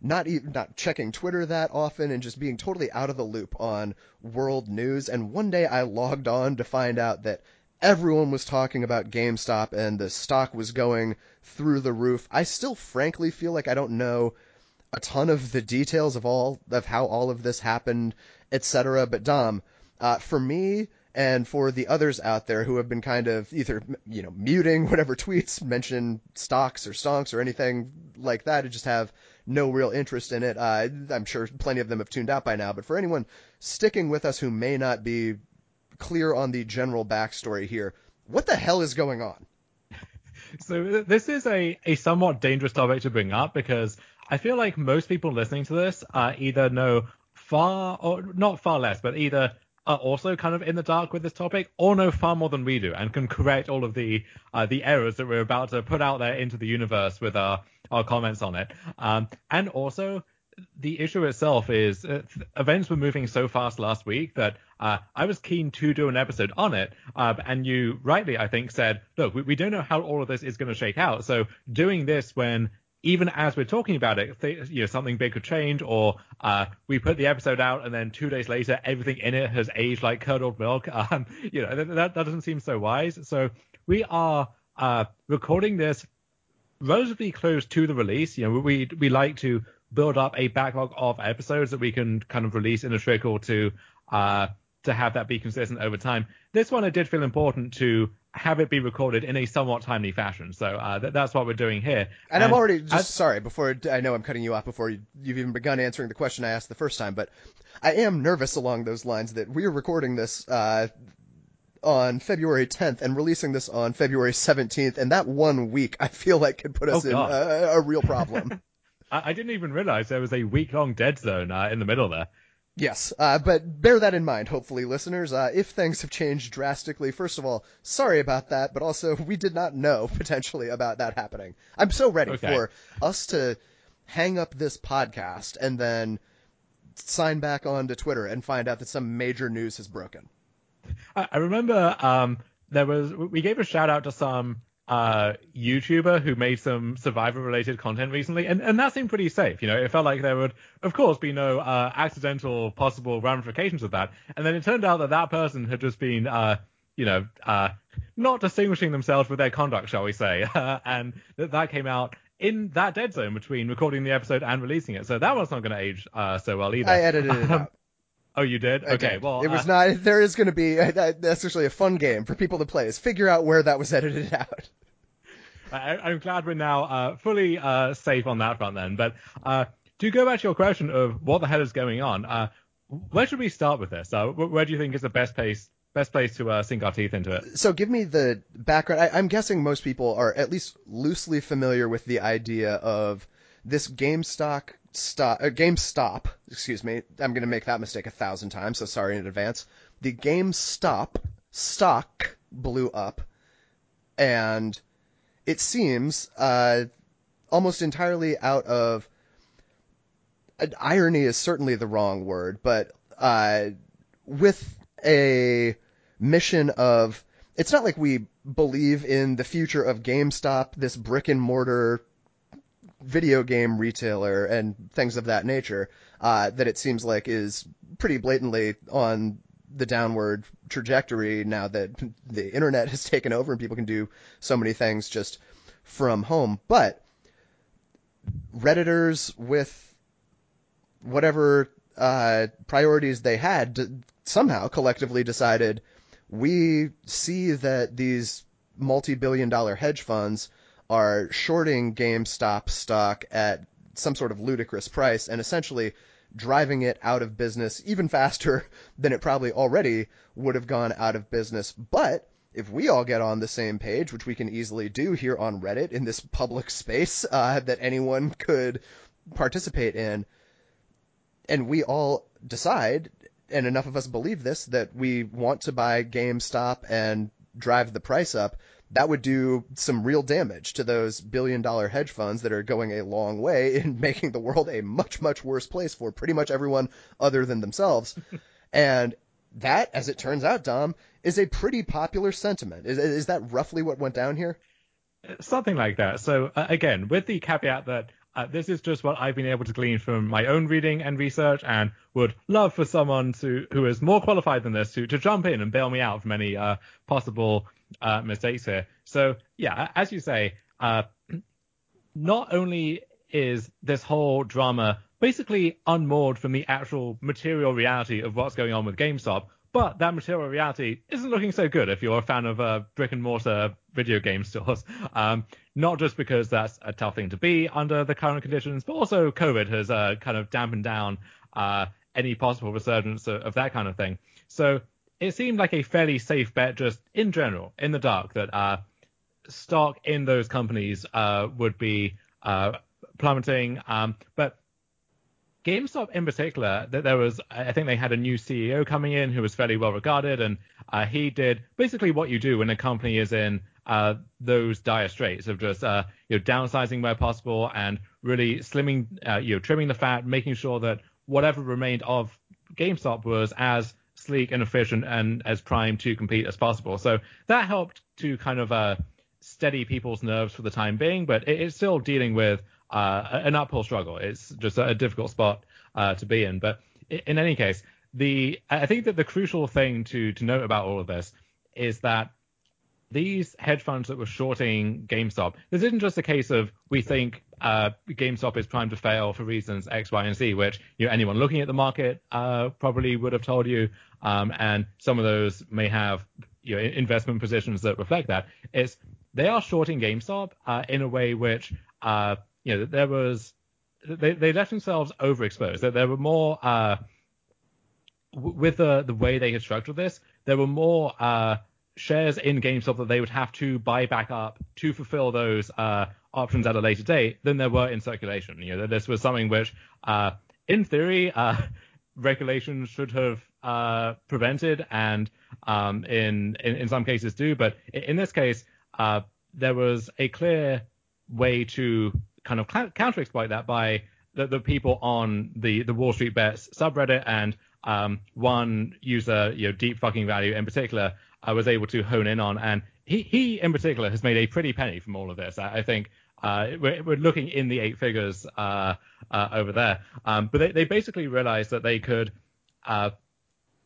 not even not checking Twitter that often and just being totally out of the loop on world news. And one day I logged on to find out that everyone was talking about GameStop and the stock was going through the roof. I still frankly feel like I don't know a ton of the details of all of how all of this happened, etc. But Dom, uh, for me, and for the others out there who have been kind of either you know muting [LAUGHS] whatever tweets mention stocks or stonks or anything like that and just have no real interest in it. Uh, I'm sure plenty of them have tuned out by now, but for anyone sticking with us who may not be clear on the general backstory here, what the hell is going on? So this is a, a somewhat dangerous topic to bring up because I feel like most people listening to this uh, either know far or not far less, but either are also kind of in the dark with this topic or know far more than we do and can correct all of the uh, the errors that we're about to put out there into the universe with our our comments on it. Um, and also the issue itself is uh, events were moving so fast last week that uh, I was keen to do an episode on it. Uh, and you rightly, I think, said, look, we, we don't know how all of this is going to shake out. So doing this when even as we're talking about it, th- you know, something big could change, or uh, we put the episode out and then two days later, everything in it has aged like curdled milk. [LAUGHS] Um, you know, that, that doesn't seem so wise. So we are uh, recording this relatively close to the release. You know, we we like to build up a backlog of episodes that we can kind of release in a trickle to uh, to have that be consistent over time. This one, it did feel important to have it be recorded in a somewhat timely fashion. So uh, th- that's what we're doing here. And, and I'm already just as, sorry before I know I'm cutting you off before you, have even begun answering the question I asked the first time, but I am nervous along those lines that we are recording this uh, on February 10th and releasing this on February 17th, and that one week I feel like could put us oh, in a, a, real problem. [LAUGHS] I, I, didn't even realize there was a week long dead zone uh, in the middle there. Yes, uh, but bear that in mind, hopefully, listeners. Uh, if things have changed drastically, first of all, sorry about that, but also [LAUGHS] we did not know [LAUGHS] potentially about that happening. I'm so ready okay. for us to hang up this podcast and then sign back on to Twitter and find out that some major news has broken. I, I remember um, there was we gave a shout out to some uh, YouTuber who made some survivor related content recently, and, and that seemed pretty safe. You know, it felt like there would, of course, be no uh, accidental possible ramifications of that. And then it turned out that that person had just been, uh, you know, uh, not distinguishing themselves with their conduct, shall we say, [LAUGHS] and that that came out in that dead zone between recording the episode and releasing it. So that one's not going to age uh, so well either. I edited it out. Oh, you did? Okay. Did. Well, it was uh, not. There is going to be. [LAUGHS] Uh, that's actually a fun game for people to play. Is figure out where that was edited [LAUGHS] out. I, am glad we're now uh, fully uh, safe on that front then. But uh, to go back to your question of what the hell is going on, uh, where should we start with this? Uh, where do you think is the best place best place to uh, sink our teeth into it? So give me the background. I, am guessing most people are at least loosely familiar with the idea of this GameStop stop, uh, GameStop. Excuse me. I'm going to make that mistake a thousand times, so sorry in advance. The GameStop stock blew up, and it seems uh, almost entirely out of uh, irony is certainly the wrong word, but uh, with a mission of it's not like we believe in the future of GameStop, this brick and mortar video game retailer and things of that nature, uh, that it seems like is pretty blatantly on the downward trajectory now that [LAUGHS] the internet has taken over and people can do so many things just from home. But Redditors with whatever uh, priorities they had somehow collectively decided we see that these multi-billion dollar hedge funds are shorting GameStop stock at some sort of ludicrous price and essentially driving it out of business even [LAUGHS] faster than it probably already would have gone out of business. But if we all get on the same page, which we can easily do here on Reddit in this public space uh, that anyone could participate in, and we all decide, and enough of us believe this, that we want to buy GameStop and drive the price up, that would do some real damage to those billion dollar hedge funds that are going a long way [LAUGHS] in making the world a much, much worse place for pretty much everyone other than themselves. [LAUGHS] and that, as it turns out, Dom, is a pretty popular sentiment. Is, is that roughly what went down here? Something like that. So, uh, again, with the caveat that uh, this is just what I've been able to glean from my own reading and research, and would love for someone to who is more qualified than this to, to jump in and bail me out from any uh, possible uh, mistakes here. So, yeah, as you say, uh, not only is this whole drama basically unmoored from the actual material reality of what's going on with GameStop, but that material reality isn't looking so good if you're a fan of uh, brick and mortar video game stores. [LAUGHS] Um, not just because that's a tough thing to be under the current conditions, but also COVID has uh, kind of dampened down uh, any possible resurgence of, of, that kind of thing. So it seemed like a fairly safe bet, just in general, in the dark, that uh, stock in those companies uh, would be uh, plummeting. Um, but GameStop in particular, that there was, I think they had a new CEO coming in who was fairly well regarded, and uh, he did basically what you do when a company is in uh, those dire straits of just uh, you know downsizing where possible and really slimming, uh, you know, trimming the fat, making sure that whatever remained of GameStop was as sleek and efficient and as primed to compete as possible. So that helped to kind of uh, steady people's nerves for the time being, but it, it's still dealing with uh, an uphill struggle. It's just a, difficult spot uh, to be in. But in any case, the I think that the crucial thing to to note about all of this is that these hedge funds that were shorting GameStop, this isn't just a case of we think uh, GameStop is primed to fail for reasons X, Y, and Z, which you know, anyone looking at the market uh, probably would have told you, um, and some of those may have you know, investment positions that reflect that. It's they are shorting GameStop uh, in a way which uh, you know, there was they they left themselves overexposed. That there were more uh, with the the way they had structured this, there were more uh, shares in GameStop that they would have to buy back up to fulfill those uh, options at a later date than there were in circulation. You know, this was something which, uh, in theory, uh, regulations should have uh, prevented, and um, in, in, in some cases do. But in this case, there was a clear way to kind of counter exploit that by the, the people on the, the Wall Street Bets subreddit and um, one user, you know, Deep Fucking Value in particular, I was able to hone in on. And he, he in particular has made a pretty penny from all of this. I, I think uh, we're, we're, looking in the eight figures uh, uh, over there. Um, but they, they, basically realized that they could uh,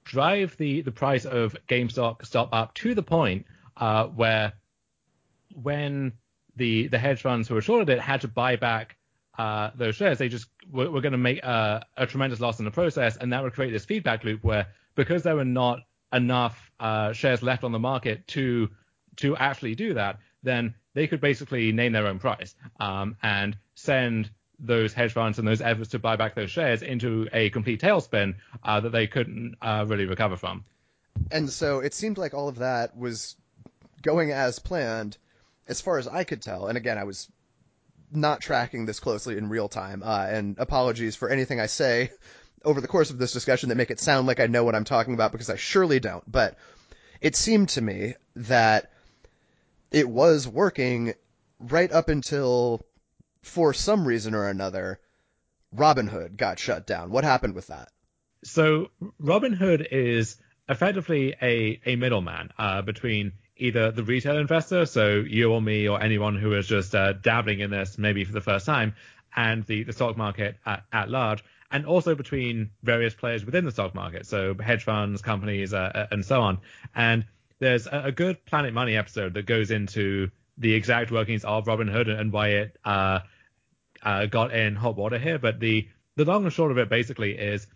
drive the, the price of GameStop stop up to the point uh, where when the the hedge funds who were shorted it had to buy back uh, those shares. They just were, were going to make a, a, tremendous loss in the process, and that would create this feedback loop where because there were not enough uh, shares left on the market to to actually do that, then they could basically name their own price um, and send those hedge funds and those efforts to buy back those shares into a complete tailspin uh, that they couldn't uh, really recover from. And so it seemed like all of that was going as planned as far as I could tell, and again, I was not tracking this closely in real time, uh, and apologies for anything I say over the course of this discussion that make it sound like I know what I'm talking about because I surely don't. But it seemed to me that it was working right up until, for some reason or another, Robinhood got shut down. What happened with that? So Robinhood is effectively a, a middleman uh, between either the retail investor, so you or me or anyone who is just uh, dabbling in this maybe for the first time, and the, the stock market at, at large, and also between various players within the stock market, so hedge funds, companies, uh, uh and so on. And there's a, a, good Planet Money episode that goes into the exact workings of Robinhood and why it uh, uh, got in hot water here. But the the long and short of it basically is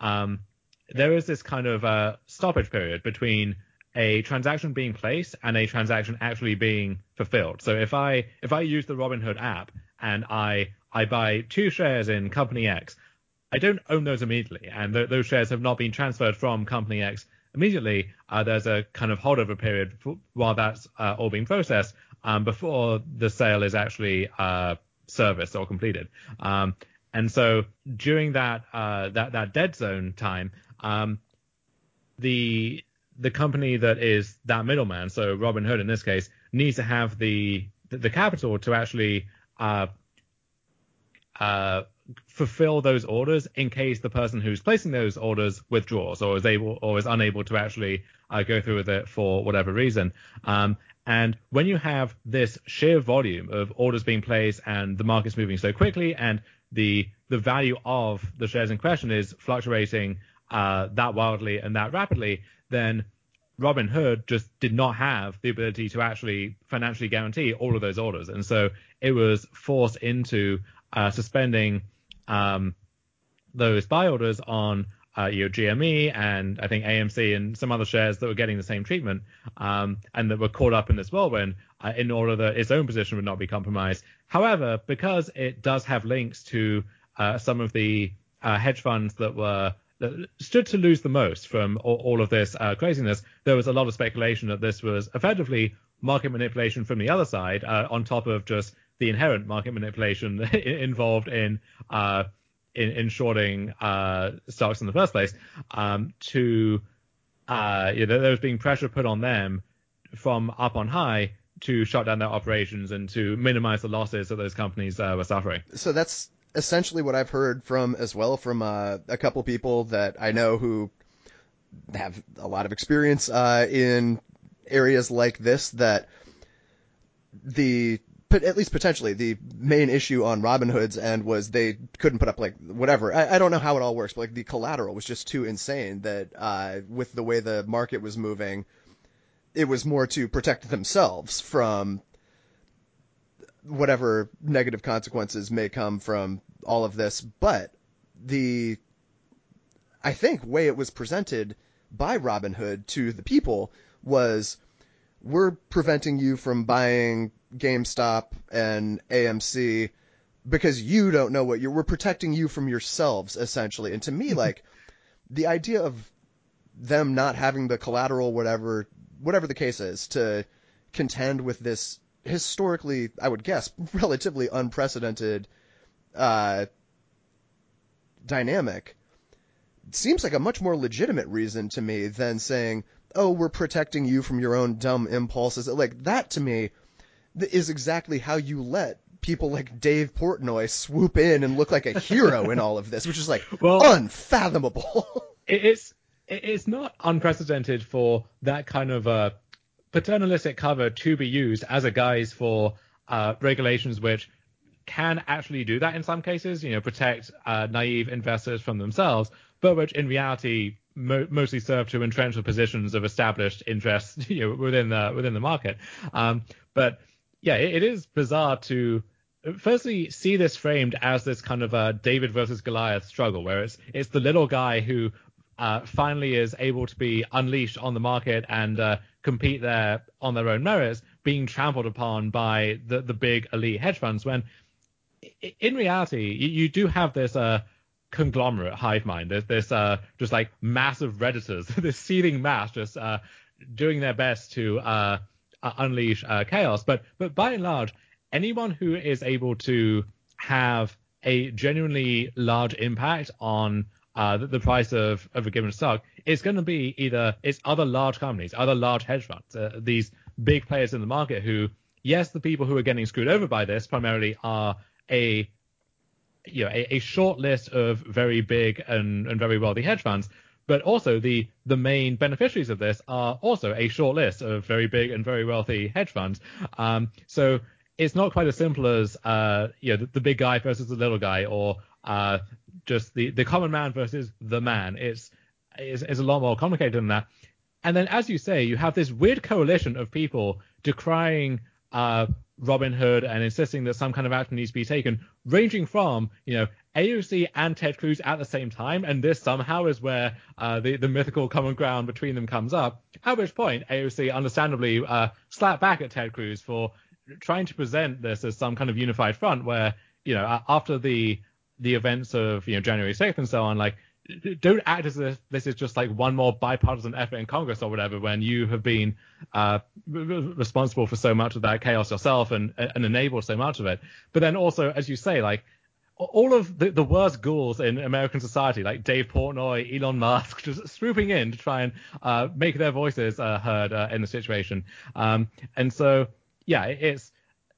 um, there is this kind of uh, stoppage period between a transaction being placed and a transaction actually being fulfilled. So if I if I use the Robinhood app and I I buy two shares in company X, I don't own those immediately, and th- those shares have not been transferred from company X immediately. Uh, there's a kind of holdover period while that's uh, all being processed um, before the sale is actually uh, serviced or completed. Um, and so during that uh, that that dead zone time, um, the the company that is that middleman, so Robinhood in this case, needs to have the the capital to actually uh, uh, fulfill those orders in case the person who's placing those orders withdraws or is able or is unable to actually uh, go through with it for whatever reason. Um, and when you have this sheer volume of orders being placed and the market's moving so quickly and the the value of the shares in question is fluctuating uh, that wildly and that rapidly, then Robinhood just did not have the ability to actually financially guarantee all of those orders, and so it was forced into uh, suspending um, those buy orders on uh, you know, GME and I think AMC and some other shares that were getting the same treatment um, and that were caught up in this whirlwind uh, in order that its own position would not be compromised. However, because it does have links to uh, some of the uh, hedge funds that were stood to lose the most from all, of this uh, craziness, there was a lot of speculation that this was effectively market manipulation from the other side, uh, on top of just the inherent market manipulation [LAUGHS] involved in uh, in, in shorting uh, stocks in the first place. Um, to uh, you know, there was being pressure put on them from up on high to shut down their operations and to minimize the losses that those companies uh, were suffering. So that's essentially what I've heard from as well from uh, a couple people that I know who have a lot of experience uh, in areas like this. That the at least potentially the main issue on Robinhood's end was they couldn't put up like whatever. I, I don't know how it all works, but like the collateral was just too insane that uh, with the way the market was moving, it was more to protect themselves from whatever negative consequences may come from all of this. But the, I think, way it was presented by Robinhood to the people was we're preventing you from buying GameStop and AMC because you don't know what you're, we're protecting you from yourselves essentially. And to me, mm-hmm. like the idea of them not having the collateral, whatever, whatever the case is to contend with this historically, I would guess, [LAUGHS] relatively unprecedented uh, dynamic seems like a much more legitimate reason to me than saying, "Oh, we're protecting you from your own dumb impulses." Like that to me is exactly how you let people like Dave Portnoy swoop in and look like a hero in all of this, which is like well, unfathomable. [LAUGHS] it's it's not unprecedented for that kind of uh, paternalistic cover to be used as a guise for uh, regulations which can actually do that in some cases, you know, protect uh, naive investors from themselves, but which in reality mo- mostly serve to entrench the positions of established interests [LAUGHS] you know, within the within the market. Um, but yeah, it, it is bizarre to firstly see this framed as this kind of a David versus Goliath struggle, where it's it's the little guy who uh, finally is able to be unleashed on the market and uh, compete there on their own merits, being trampled upon by the, the big elite hedge funds. When in reality, you, do have this uh, conglomerate hive mind. There's this uh, just like massive redditors, [LAUGHS] this seething mass, just uh, doing their best to uh, unleash chaos. But but by and large, anyone who is able to have a genuinely large impact on uh, the, price of, of a given stock is going to be either it's other large companies, other large hedge funds, uh, these big players in the market who, yes, the people who are getting screwed over by this primarily are a you know a, a short list of very big and, and very wealthy hedge funds, but also the the main beneficiaries of this are also a short list of very big and very wealthy hedge funds. Um, so it's not quite as simple as uh, you know the, the, big guy versus the little guy, or uh, just the, the common man versus the man. It's, it's, it's a lot more complicated than that. And then, as you say, you have this weird coalition of people decrying uh, Robinhood and insisting that some kind of action needs to be taken, ranging from, you know, AOC and Ted Cruz at the same time, and this somehow is where uh, the, the mythical common ground between them comes up. At which point, AOC understandably uh, slapped back at Ted Cruz for trying to present this as some kind of unified front, where you know after the the events of you know January 6th and so on, like don't act as if this is just like one more bipartisan effort in Congress or whatever when you have been uh, responsible for so much of that chaos yourself and, and enabled so much of it. But then also, as you say, like all of the, the worst ghouls in American society, like Dave Portnoy, Elon Musk, [LAUGHS] just swooping in to try and uh, make their voices uh, heard uh, in the situation. Um, and so, yeah, it's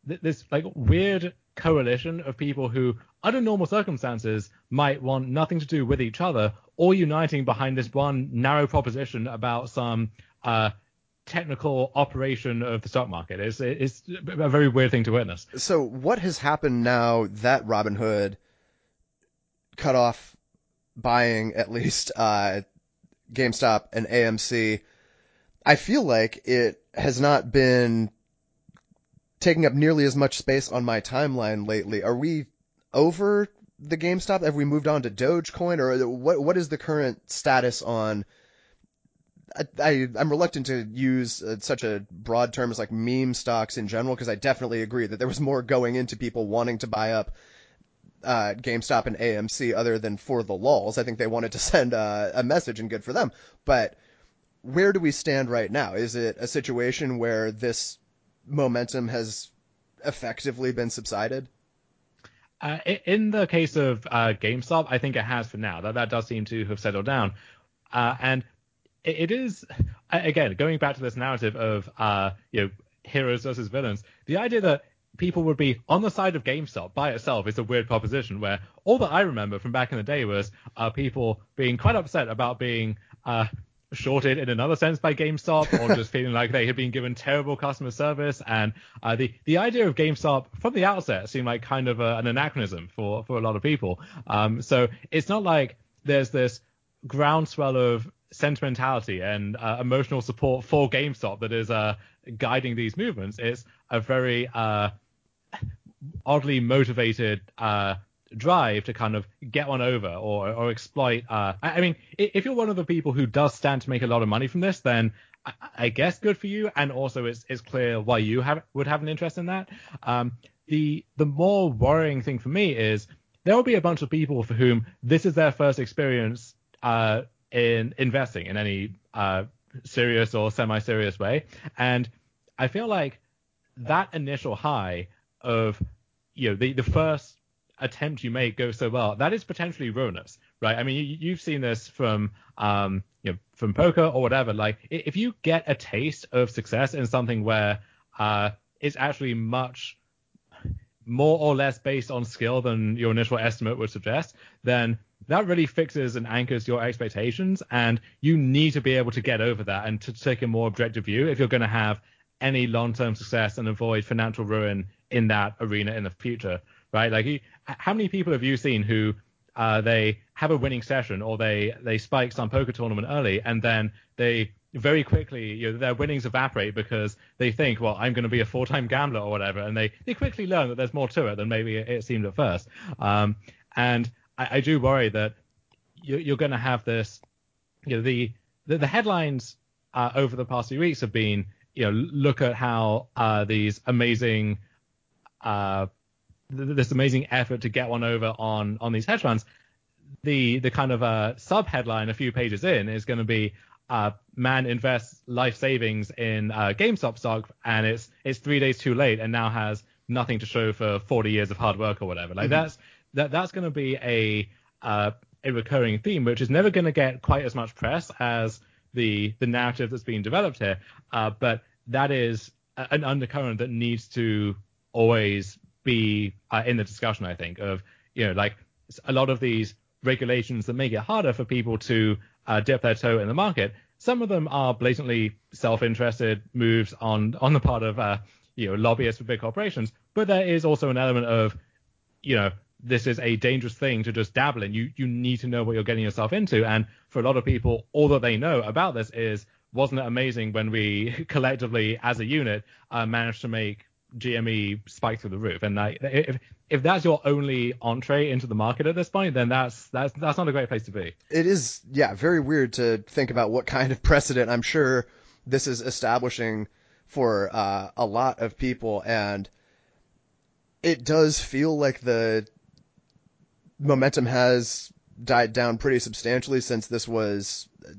this like weird coalition of people who, under normal circumstances, might want nothing to do with each other, all uniting behind this one narrow proposition about some uh, technical operation of the stock market. It's, it's a very weird thing to witness. So, what has happened now that Robinhood cut off buying at least uh, GameStop and AMC? I feel like it has not been taking up nearly as much space on my timeline lately. Are we over the GameStop? Have we moved on to Dogecoin, or what? What is the current status on? I, am reluctant to use uh, such a broad term as like meme stocks in general because I definitely agree that there was more going into people wanting to buy up uh, GameStop and AMC other than for the lulls. I think they wanted to [LAUGHS] send uh, a message and good for them. But where do we stand right now? Is it a situation where this momentum has effectively been subsided? Uh, in the case of uh, GameStop, I think it has for now. That that does seem to have settled down, uh, and it, it is again going back to this narrative of uh, you know heroes versus villains. The idea that people would be on the side of GameStop by itself is a weird proposition. Where all that I remember from back in the day was uh, people being quite upset about being uh, shorted in another sense by GameStop, or just feeling like they had been given terrible customer service. And uh, the the idea of GameStop from the outset seemed like kind of a, an anachronism for for a lot of people. Um, so it's not like there's this groundswell of sentimentality and uh, emotional support for GameStop that is uh, guiding these movements. It's a very uh, oddly motivated uh, drive to kind of get one over or or exploit. Uh, I, I, mean, if you're one of the people who does stand to make a lot of money from this, then I, I guess good for you. And also, it's it's clear why you have would have an interest in that. Um, the the more worrying thing for me is there will be a bunch of people for whom this is their first experience uh, in investing in any uh, serious or semi-serious way, and I feel like that initial high of you know the the first attempt you make goes so well, that is potentially ruinous, right? I mean, you, have seen this from, um, you know, from poker or whatever. Like, if you get a taste of success in something where uh, it's actually much more or less based on skill than your initial estimate would suggest, then that really fixes and anchors your expectations. And you need to be able to get over that and to take a more objective view if you're going to have any long-term success and avoid financial ruin in that arena in the future right? Like, how many people have you seen who uh, they have a winning session or they they spike some poker tournament early and then they very quickly you know, their winnings evaporate because they think, well, I'm going to be a full-time gambler or whatever, and they they quickly learn that there's more to it than maybe it, seemed at first. Um, and I, I, do worry that you, you're going to have this, you know, the the, the headlines uh, over the past few weeks have been, you know, look at how uh, these amazing uh, this amazing effort to get one over on on these hedge funds, the the kind of uh, sub headline a few pages in is going to be uh, man invests life savings in uh, GameStop stock and it's it's three days too late and now has nothing to show for 40 years of hard work or whatever. Like mm-hmm. that's that that's going to be a uh, a recurring theme which is never going to get quite as much press as the the narrative that's being developed here. Uh, but that is an undercurrent that needs to always be uh, in the discussion. I think of you know like a lot of these regulations that make it harder for people to uh, dip their toe in the market. Some of them are blatantly self-interested moves on on the part of uh, you know lobbyists for big corporations, but there is also an element of you know this is a dangerous thing to just dabble in. You you need to know what you're getting yourself into, and for a lot of people, all that they know about this is wasn't it amazing when we [LAUGHS] collectively as a unit uh, managed to make GME spike through the roof. And like, if if that's your only entree into the market at this point, then that's that's that's not a great place to be. It is, yeah, very weird to think about what kind of precedent I'm sure this is establishing for uh, a lot of people, and it does feel like the momentum has died down pretty substantially since this was uh,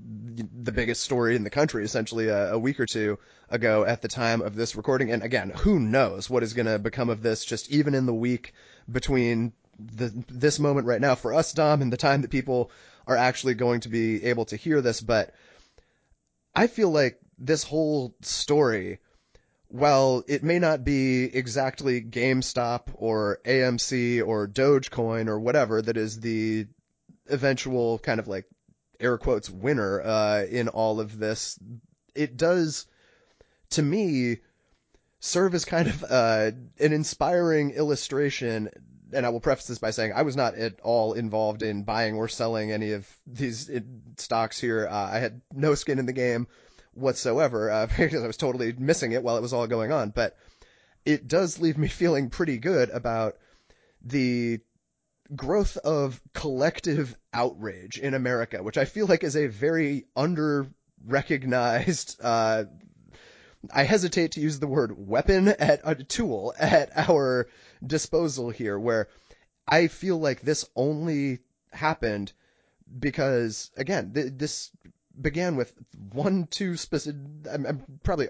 the biggest story in the country essentially a, a, week or two ago at the time of this recording. And again, who knows what is going to become of this just even in the week between the, this moment right now for us, Dom, and the time that people are actually going to be able to hear this. But I feel like this whole story, while it may not be exactly GameStop or AMC or Dogecoin or whatever that is the eventual kind of like air quotes winner uh, in all of this, it does to me serve as kind of uh, an inspiring illustration. And I will preface this by saying I was not at all involved in buying or selling any of these stocks here. Uh, I had no skin in the game whatsoever uh, [LAUGHS] because I was totally missing it while it was all going on. But it does leave me [LAUGHS] feeling pretty good about the growth of collective outrage in America, which I feel like is a very under recognized uh, I hesitate to use the word weapon at a tool at our disposal here where I feel like this only happened because again th- this began with one two specific I'm, I'm probably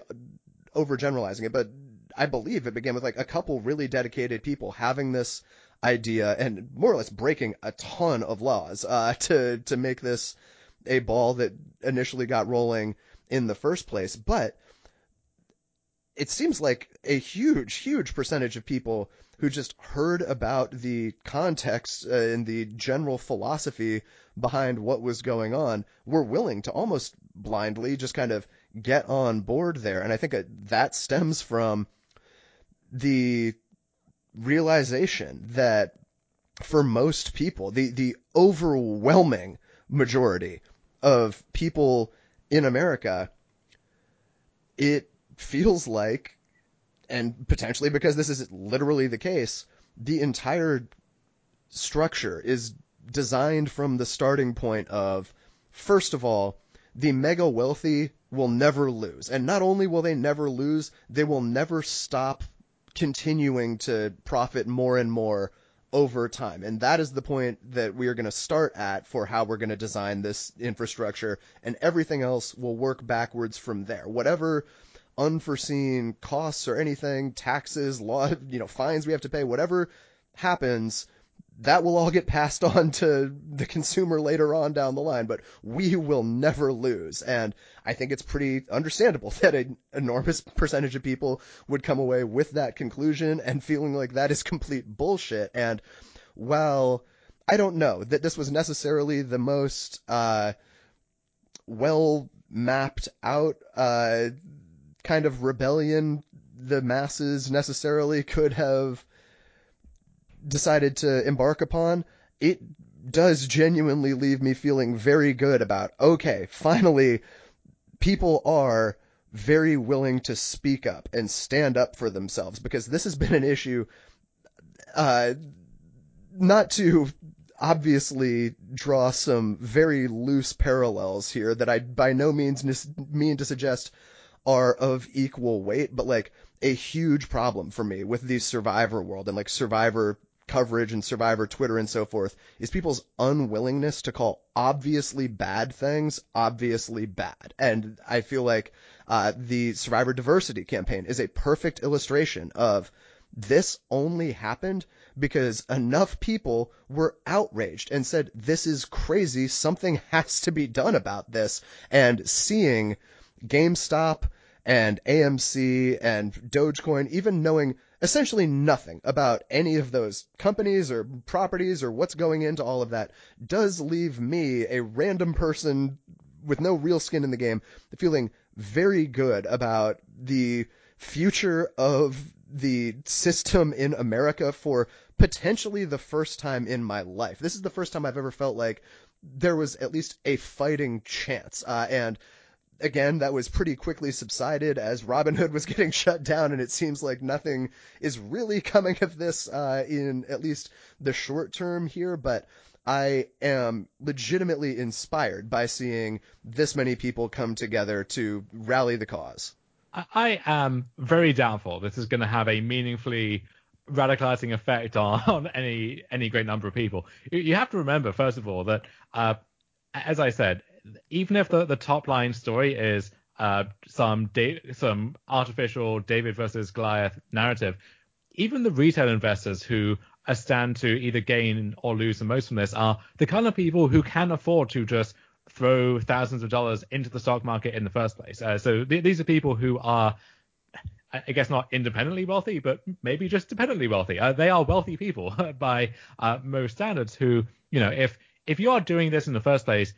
overgeneralizing it but I believe it began with like a couple really dedicated people having this idea and more or less breaking a ton of laws uh, [LAUGHS] to to make this a ball that initially got rolling in the first place. But it seems like a huge, huge percentage of people who just heard about the context uh, and the general philosophy behind what was going on were willing to almost blindly just kind of get on board there. And I think that stems from the realization that for most people, the, the overwhelming majority of people in America, it feels like, and potentially because this is literally the case, the entire structure is designed from the starting point of, first of all, the mega wealthy will never lose. And not only will they never lose, they will never stop continuing to profit more and more over time. And that is the point that we are going to start at for how we're going to design this infrastructure and everything else will work backwards from there. Whatever unforeseen costs or anything, taxes, law, [LAUGHS] you know, fines we have to pay, whatever happens, that will all get passed [LAUGHS] on to the consumer later on down the line, but we will never lose. And I think it's pretty understandable [LAUGHS] that an enormous percentage of people would come away with that conclusion and feeling like that is complete bullshit. And while I don't know that this was necessarily the most, uh, well mapped out, uh, kind of rebellion the masses necessarily could have decided to embark upon, it does genuinely leave me feeling very good about, okay, finally, people are very willing to speak up and stand up for themselves because this has been an issue, uh, not to obviously draw some very loose parallels here that I by no means mean to suggest are of equal weight, but like a huge problem for me with the survivor world and like survivor coverage and survivor Twitter and so forth is people's unwillingness to call obviously bad things obviously bad. And I feel like uh, the survivor diversity campaign is a perfect illustration of this only happened because enough people were outraged and said, this is crazy. Something [LAUGHS] has to be done about this. And seeing GameStop and AMC and Dogecoin, even knowing essentially nothing about any of those companies or properties or what's going into all of that does leave me, a random person with no real skin in the game, feeling very good about the future of the system in America for potentially the first time in my life. This is the first time I've ever felt like there was at least a fighting chance. Uh, and again, that was pretty quickly subsided as Robinhood was [LAUGHS] getting shut down, and it seems like nothing is really [LAUGHS] coming of this uh, in at least the short term here. But I am legitimately inspired by seeing this many people come together to rally the cause. I am very doubtful this is going to have a meaningfully radicalizing effect on, [LAUGHS] on any any great number of people. You, you have to remember, first of all, that uh, as I said, even if the, the top line story is uh, some da- some artificial David versus Goliath narrative, even the retail investors who stand to either gain or lose the most from this are the kind of people who can afford to just throw thousands of dollars into the stock market in the first place. Uh, so th- these are people who are, I guess, not independently wealthy, but maybe just dependently wealthy. Uh, they are wealthy people [LAUGHS] by uh, most standards. Who, you know, if if you are doing this in the first place,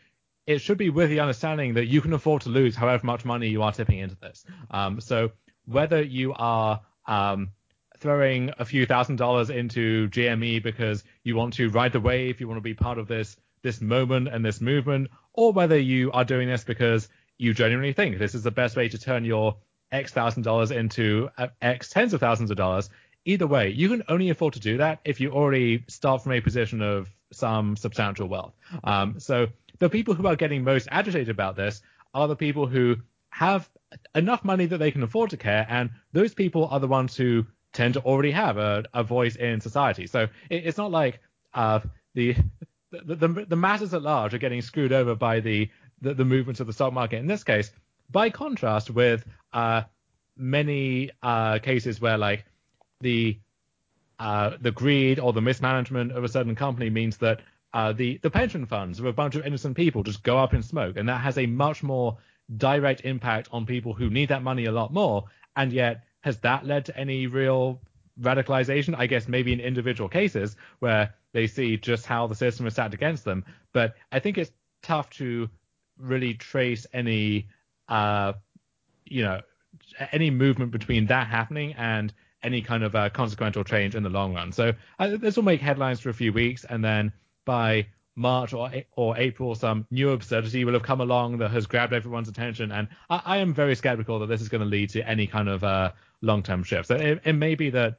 it should be with the understanding that you can afford to lose however much money you are tipping into this. Um, so whether you are um, throwing a few thousand dollars into GME because you want to ride the wave, you want to be part of this this moment and this movement, or whether you are doing this because you genuinely think this is the best way to turn your X thousand dollars into uh, X tens of thousands of dollars. Either way, you can only afford to do that if you already start from a position of some substantial wealth. Um, so the people who are getting most agitated about this are the people who have enough money that they can afford to care, and those people are the ones who tend to already have a, a voice in society. So it, it's not like uh, the, the, the the masses at large are getting screwed over by the, the, the movements of the stock market. In this case, by contrast with uh, many uh, cases where like the uh, the greed or the mismanagement of a certain company means that uh, the the pension funds of a bunch of innocent people just go up in smoke, and that has a much more direct impact on people who need that money a lot more. And yet, has that led to any real radicalization? I guess maybe in individual cases where they see just how the system is stacked against them. But I think it's tough to really trace any, uh, you know, any movement between that happening and any kind of uh, consequential change in the long run. So uh, this will make headlines for a few weeks, and then by March or or April, some new absurdity will have come along that has grabbed everyone's attention, and I, I am very skeptical that this is going to lead to any kind of uh, long-term shift. So it, it may be that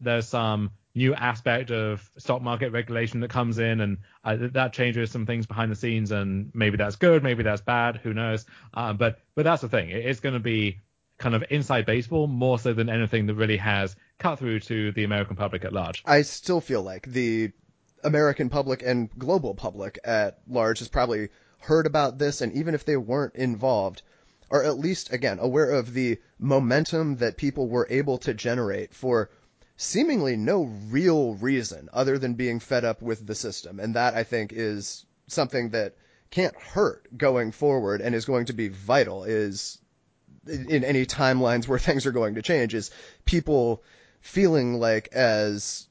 there's some new aspect of stock market regulation that comes in, and uh, that changes some things behind the scenes, and maybe that's good, maybe that's bad, who knows? Uh, but but that's the thing; it's going to be kind of inside baseball more so than anything that really has cut through to the American public at large. I still feel like the American public and global public at large has probably heard about this, and even if they weren't involved, are at least, again, aware of the momentum that people were able to generate for seemingly no real reason other than being fed up with the system. And that, I think, is something that can't hurt going forward and is going to be vital is in any timelines where [LAUGHS] things are going to change is people feeling like as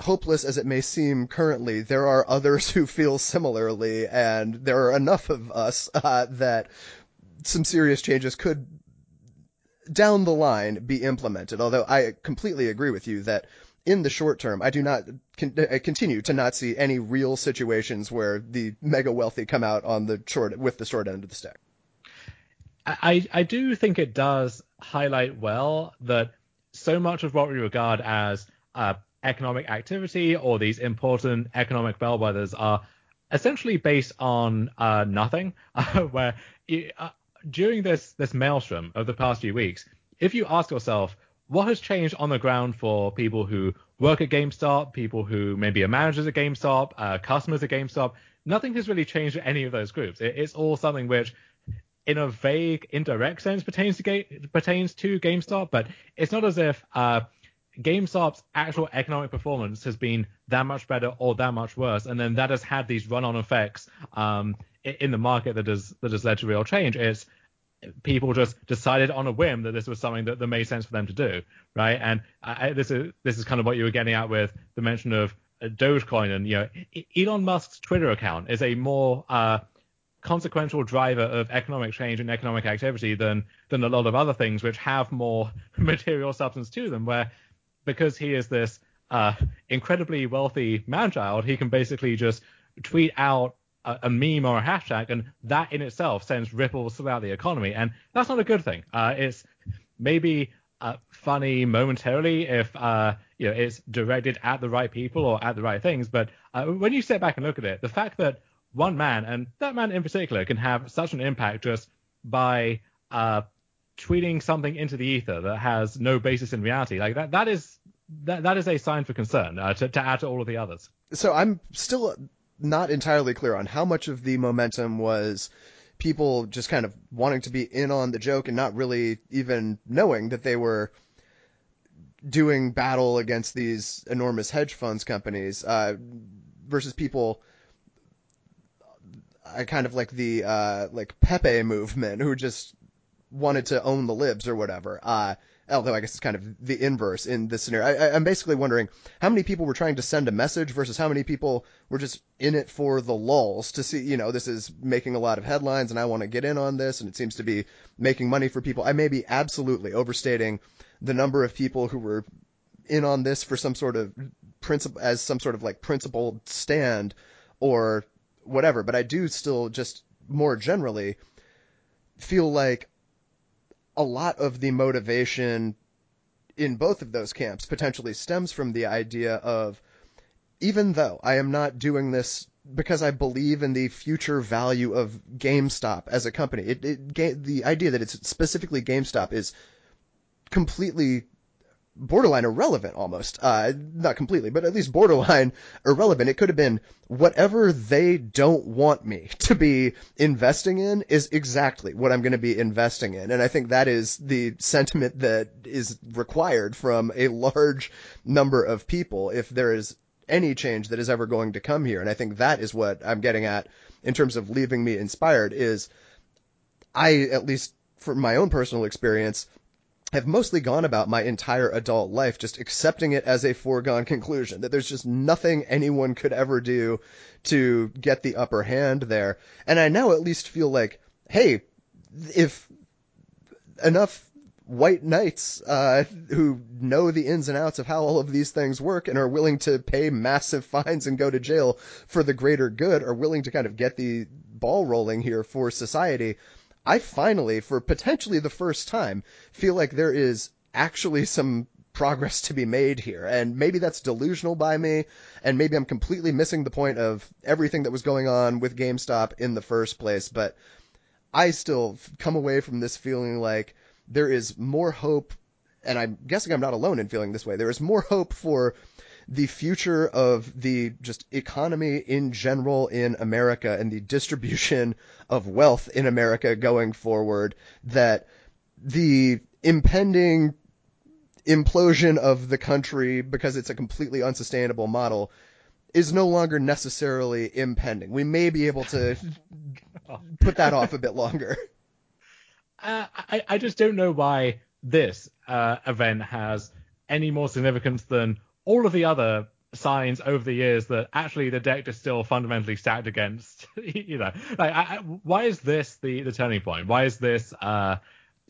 hopeless as it may seem currently, there are others who feel similarly, and there are enough of us uh, that some serious changes could, down the line, be implemented. Although I completely agree with you that in the short term, I do not con- continue to not see any real situations where the mega wealthy come out on the short with the short end of the stick. I, I do think it does highlight well that so much of what we regard as uh, economic activity or these important economic bellwethers are essentially based on uh, nothing. [LAUGHS] where uh, during this this maelstrom of the past few weeks, if you ask yourself what has changed on the ground for people who work at GameStop, people who maybe are managers at GameStop, uh, customers at GameStop, nothing has really changed for any of those groups. It, it's all something which in a vague, indirect sense pertains to ga- pertains to GameStop, but it's not as if uh, GameStop's actual economic performance has been that much better or that much worse, and then that has had these run-on effects um, in the market that has that has led to real change. It's people just decided on a whim that this was something that, that made sense for them to do, right? And I, this is this is kind of what you were getting at with the mention of uh, Dogecoin, and you know, Elon Musk's Twitter account is a more uh, consequential driver of economic change and economic activity than than a lot of other things which have more [LAUGHS] material substance to them, where because he is this uh, incredibly wealthy man child, he can basically just tweet out a, a, meme or a hashtag, and that in itself sends ripples throughout the economy, and that's not a good thing. Uh, it's maybe uh, funny momentarily if uh, you know it's directed at the right people or at the right things, but uh, when you step back and look at it, the fact that one man and that man in particular can have such an impact just by uh, tweeting something into the ether that has no basis in reality, like that, that is that that is a sign for concern uh, to, to add to all of the others. So I'm still not entirely clear on how much of the momentum was people just kind of wanting to be in on the joke and not really even knowing that they were doing battle against these enormous hedge funds companies uh, versus people I kind of like the uh, like Pepe movement who just wanted to own the libs or whatever. Uh, although I guess it's kind of the inverse in this scenario. I, I'm basically wondering how many people were trying to send a message versus how many people were just in it for the lulls to see, you know, this is making a lot of headlines and I want to get in on this and it seems to be making money for people. I may be absolutely overstating the number of people who were in on this for some sort of principle as some sort of like principled stand or whatever, but I do still just more generally feel like a lot of the motivation in both of those camps potentially stems from the idea of even though I am not doing this because I believe in the future value of GameStop as a company, it, it the idea that it's specifically GameStop is completely borderline irrelevant almost. Uh, not completely, but at least borderline [LAUGHS] irrelevant. It could have been whatever they don't want me [LAUGHS] to be investing in is exactly what I'm going to be investing in. And I think that is the sentiment that is required from a large number of people if there is any change that is ever going to come here. And I think that is what I'm getting at in terms of leaving me inspired is I, at least from my own personal experience, have mostly gone about my entire adult life just accepting it as a foregone conclusion that there's just nothing anyone could ever do to get the upper hand there. And I now at least feel like, hey, if enough white knights uh, who know the ins and outs of how all of these things work and are willing to pay massive fines and go to jail for the greater good are willing to kind of get the ball rolling here for society, I finally, for potentially the first time, feel like there is actually some progress to be made here. And maybe that's delusional by me, and maybe I'm completely missing the point of everything that was going on with GameStop in the first place, but I still come away from this feeling like there is more hope, and I'm guessing I'm not alone in feeling this way. There is more hope for the future of the just economy in general in America and the distribution of wealth in America going forward that the impending implosion of the country because it's a completely unsustainable model is no longer necessarily impending. We may be able to [LAUGHS] put that off a bit longer. Uh, I, I just don't know why this uh, event has any more significance than all of the other signs over the years that actually the deck is still fundamentally stacked against [LAUGHS] you know. Like I, I, why is this the the turning point? Why is this uh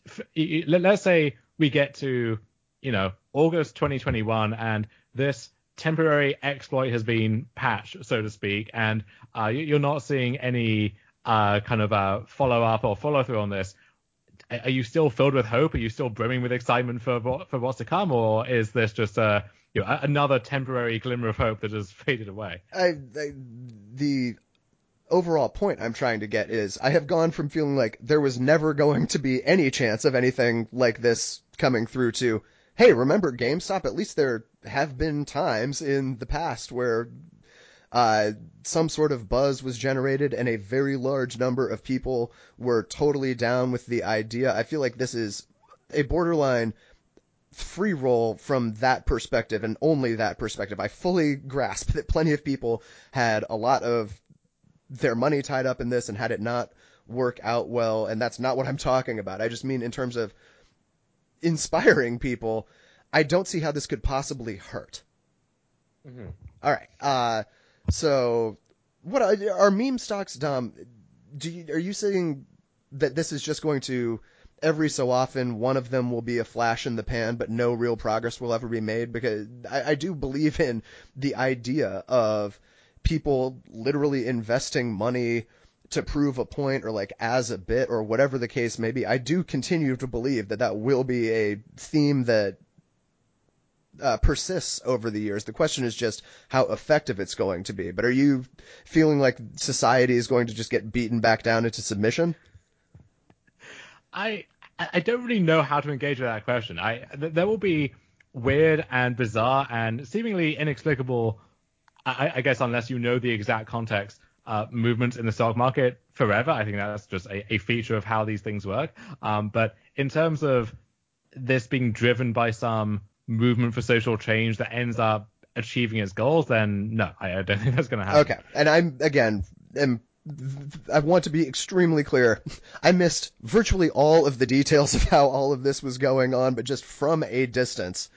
f- let's say we get to you know august 2021 and this temporary exploit has been patched so to speak and uh you're not seeing any uh kind of uh follow up or follow through on this. Are you still filled with hope? Are you still brimming with excitement for for what's to come or is this just a you know, another temporary glimmer of hope that has [LAUGHS] faded away. I, I, the overall point I'm trying to get is I have gone from feeling like there was never going to be any chance of anything like this coming through to, hey, remember GameStop? At least there have been times in the past where uh, some sort of buzz was generated and a very large number of people were totally down with the idea. I feel like this is a borderline free roll from that perspective and only that perspective. I fully grasp that plenty of people had a lot of their money tied up in this and had it not work out well, and that's not what I'm talking about. I just mean in terms of inspiring people, I don't see how this could possibly hurt. Mm-hmm. All right. Uh, so what are, are meme stocks, Dom? Do you, are you saying that this is just going to every so often one of them will be a flash in the pan, but no real progress will ever be made because I, I do believe in the idea of people literally investing money to prove a point or like as a bit or whatever the case may be. I do continue to believe that that will be a theme that uh, persists over the years. The question is just how effective it's going to be. But are you feeling like society is going to just get beaten back down into submission? I I don't really know how to engage with that question. I th- there will be weird and bizarre and seemingly inexplicable. I, I guess unless you know the exact context, uh, movements in the stock market forever. I think that's just a, a feature of how these things work. Um, but in terms of this being driven by some movement for social change that ends up achieving its goals, then no, I, I don't think that's going to happen. Okay, and I'm again am I want to be extremely clear. I missed virtually all of the details of how all of this was going on, but just from a distance.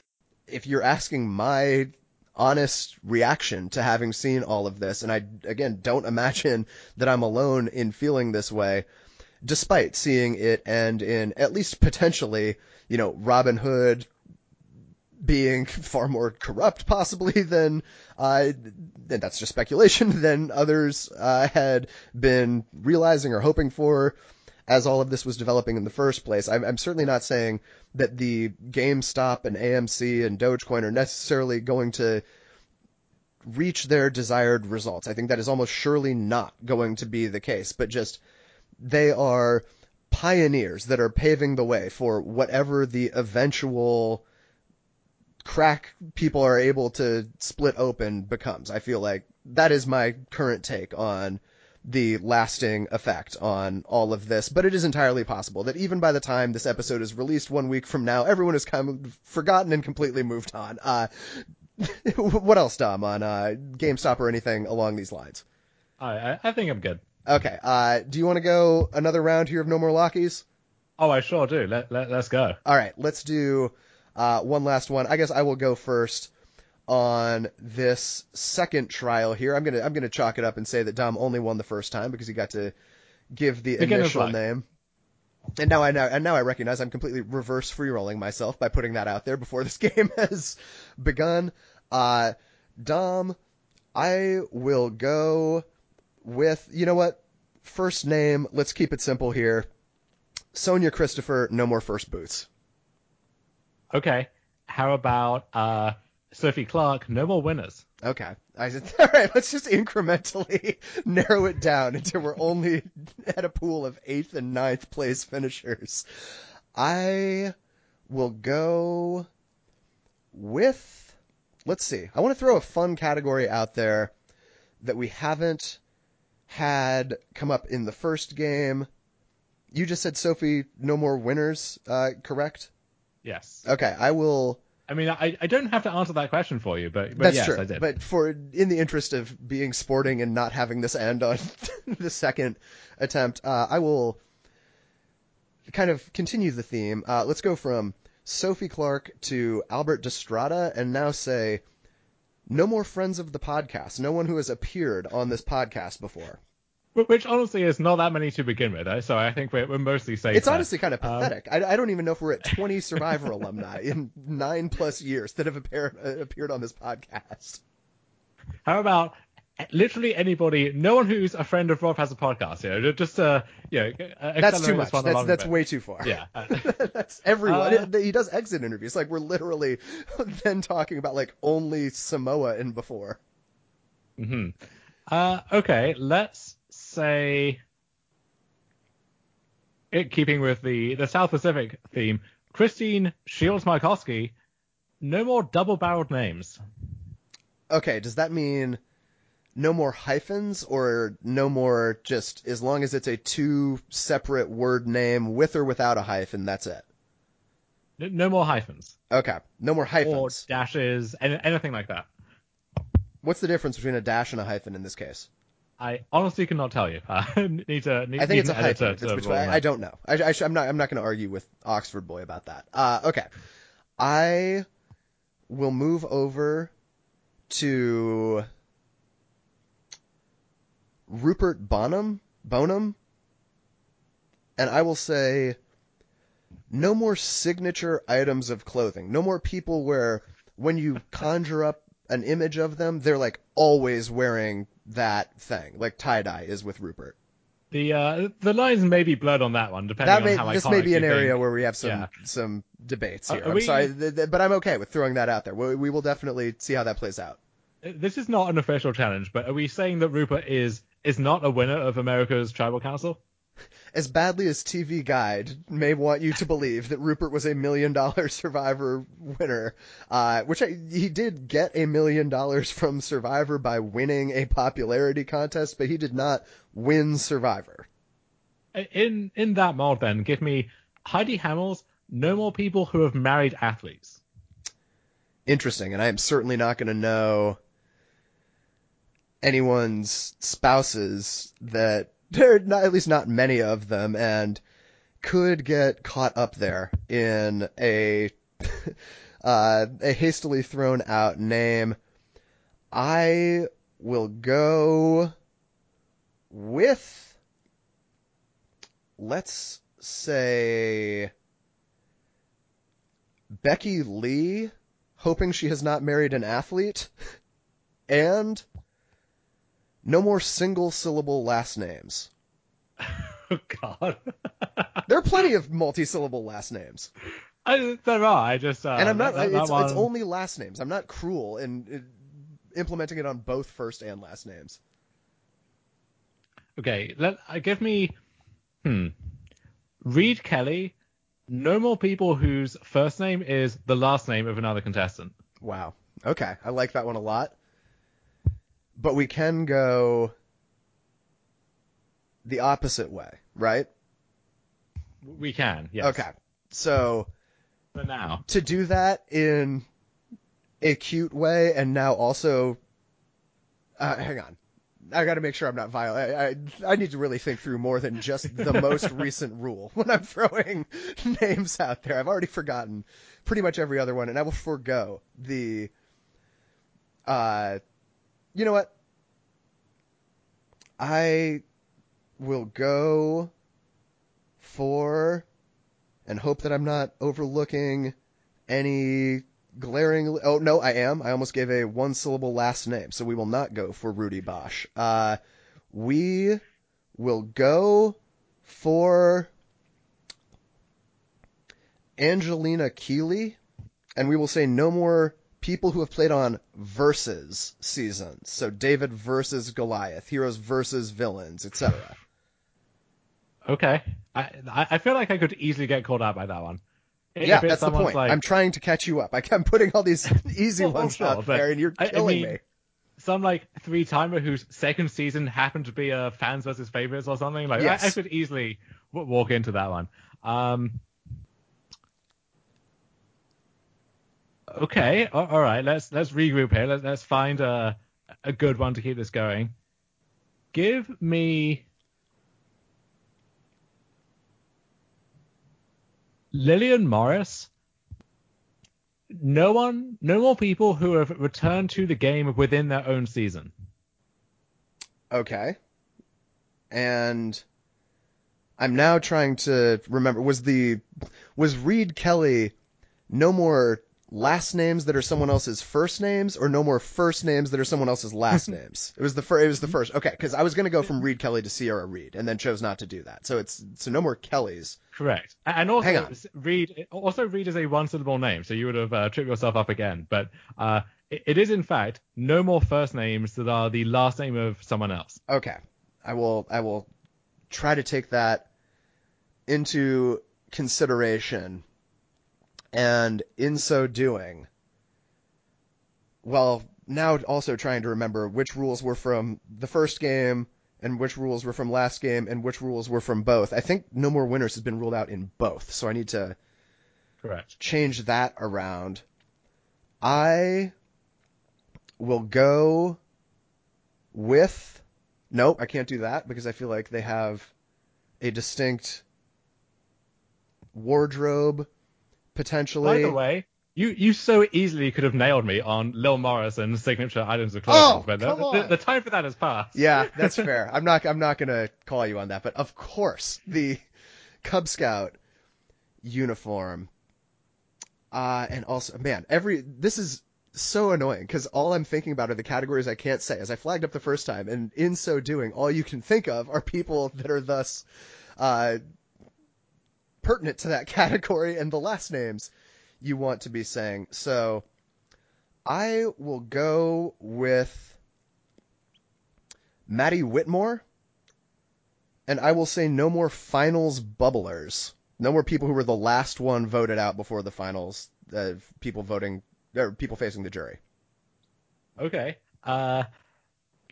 If you're asking my honest reaction to having seen all of this, and I again don't imagine that I'm alone in feeling this way, despite seeing it end in at least potentially, you know, Robinhood being far more corrupt possibly than uh, and that's just speculation [LAUGHS] than others uh, had been realizing or hoping for as all of this was developing in the first place. I'm, I'm certainly not saying that the GameStop and AMC and Dogecoin are necessarily going to reach their desired results. I think that is almost surely not going to be the case, but just they are pioneers that are paving the way for whatever the eventual crack people are able to split open becomes. I feel like that is my current take on the lasting effect on all of this, but it is entirely possible that even by the time this episode is released one week from now, everyone has kind of forgotten and completely moved on. Uh, [LAUGHS] what else, Dom, on uh, GameStop or anything along these lines? I, I think I'm good. Okay. Uh, do you want to go another round here of No More Lockys? Oh, I sure do. Let, let, let's go. All right. Let's do uh, one last one. I guess I will go first on this second trial here. I'm gonna I'm gonna chalk it up and say that Dom only won the first time because he got to give the initial name. And now I now and now I recognize I'm completely reverse free rolling myself by putting that out there before this [LAUGHS] game has begun. Uh, Dom, I will go with you know what first name. Let's keep it simple here. Sonia Christopher, no more first boots. Okay. How about uh, Sophie Clark? No more winners. Okay. I said, [LAUGHS] all right, let's just incrementally [LAUGHS] narrow it down until we're only [LAUGHS] at a pool of eighth and ninth place finishers. I will go with, let's see, I want to throw a fun category out there that we haven't had come up in the first game. You just said, Sophie, no more winners, uh, correct? Yes. Okay, I will. I mean, I, I don't have to answer that question for you, but, but That's yes, true. I did. But for in the interest of being sporting and not having this end on [LAUGHS] the second attempt, uh, I will kind of continue the theme. Uh, let's go from Sophie Clark to Albert Destrade, and now say, no more friends of the podcast. No one who has appeared on this podcast before. Which honestly is not that many to begin with, so I think we're, we're mostly safe. It's there. honestly kind of pathetic. Um, I, I, don't even know if we're at 20 Survivor alumni in nine plus years that have appeared, uh, appeared on this podcast. How about literally anybody, no one who's a friend of Rob has a podcast, you know, just uh, you know, that's too much. That's, that's way too far. Yeah, [LAUGHS] that's everyone. Uh, he does exit interviews. Like we're literally [LAUGHS] then talking about like only Samoa and before. Hmm. Uh, okay, let's say, it, keeping with the, the South Pacific theme, Christine Shields Markoski, no more double barreled names. Okay, does that mean no more hyphens or no more just as long as it's a two separate word name with or without a hyphen, that's it? No more hyphens. Okay, no more hyphens. Or dashes, anything like that. What's the difference between a dash and a hyphen in this case? I honestly cannot tell you. [LAUGHS] Uh, need to. Need, I think it's a hyphen. To, to I, I, don't know. I, am not. I'm not going to argue with Oxford boy about that. Uh, okay, I will move over to Rupert Boneham. Boneham, and I will say, no more signature items of clothing. No more people where when you conjure up an image of them, they're like always wearing that thing, like tie dye is with Rupert. The uh, the lines may be blurred on that one, depending That may, on how this may be an area think. where we have some Yeah. some debates Uh, here. are I'm we- sorry, th- th- but I'm okay with throwing that out there. We, we will definitely see how that plays out. This is not an official challenge, but are we saying that Rupert is is not a winner of America's Tribal Council? [LAUGHS] As badly as TV Guide may want you to believe that Rupert was a million dollar [LAUGHS] Survivor winner, uh, which I, he did get a million dollars from Survivor by winning a popularity contest, but he did not win Survivor. In in that mold, then give me Heidi Hamels. No more people who have married athletes. Interesting, and I am certainly not going to know anyone's spouses that there are not, at least not many of them, and could get caught up there in a [LAUGHS] uh, a hastily thrown out name. I will go with let's say Becky Lee, hoping she has not married an athlete, [LAUGHS] and no more single syllable last names. [LAUGHS] Oh God. [LAUGHS] There are plenty of multi-syllable last names, I, there are. I just uh, and I'm not. that- that it's, one- it's only last names. I'm not cruel in, in implementing it on both first and last names. Okay, let uh, give me hmm. Reed Kelly. No more people whose first name is the last name of another contestant. Wow. Okay, I like that one a lot. But we can go the opposite way, right? We can, yes. Okay. So but now. to do that in a cute way and now also uh, hang on i got to make sure i'm not violent I, I i need to really think through more than just the [LAUGHS] most recent rule when i'm throwing [LAUGHS] names out there i've already forgotten pretty much every other one and i will forego the uh you know what i will go for and hope that i'm not overlooking any glaring. Oh no, I am. I almost gave a one syllable last name, so we will not go for Rudy Boesch. Uh, we will go for Angelina Keeley, and we will say no more people who have played on versus seasons. So David versus Goliath, heroes versus villains, etc. Okay. I I feel like I could easily get caught out by that one. If Yeah, that's the point. Like, I'm trying to catch you up. I- I'm putting all these [LAUGHS] easy Well, ones sure, out there, and you're I- I mean, me. some like three timer whose second season happened to be a fans versus favorites or something. Like Yes. I, I could easily w- walk into that one. Um, okay, all right. Let's let's regroup here. Let's let's find a a good one to keep this going. Give me Lillian Morris. No one, no more people who have returned to the game within their own season. Okay. And I'm now trying to remember was the was Reed Kelly no more last names that are someone else's first names or no more first names that are someone else's last [LAUGHS] names? It was the first. it was the first. Okay, cuz I was going to go from Reed Kelly to Sierra Reed and then chose not to do that. So it's so no more Kellys. Correct. And also, Hang on. Reed also Reed is a one syllable name, so you would have uh, tripped yourself up again. But uh, it, it is in fact no more first names that are the last name of someone else. Okay. I will I will try to take that into consideration and in so doing well now also trying to remember which rules were from the first game and which rules were from last game and which rules were from both. I think no more winners has been ruled out in both, so I need to Correct. change that around. I will go with. Nope, I can't do that because I feel like they have a distinct wardrobe potentially. By the way, you you so easily could have nailed me on Lil Morrison's signature items of clothing, Oh, but the, the, the time for that has passed. yeah, that's [LAUGHS] fair. I'm not. I'm not gonna call you on that, but of course the Cub Scout uniform. Uh, and also, man, every this is so annoying because all I'm thinking about are the categories I can't say, as I flagged up the first time, and in so doing, all you can think of are people that are thus uh, pertinent to that [LAUGHS] category and the last names you want to be saying. So I will go with Maddie Whitmore, and I will say no more finals bubblers. No more people who were the last one voted out before the finals. Uh, people voting or people facing the jury. Okay. Uh,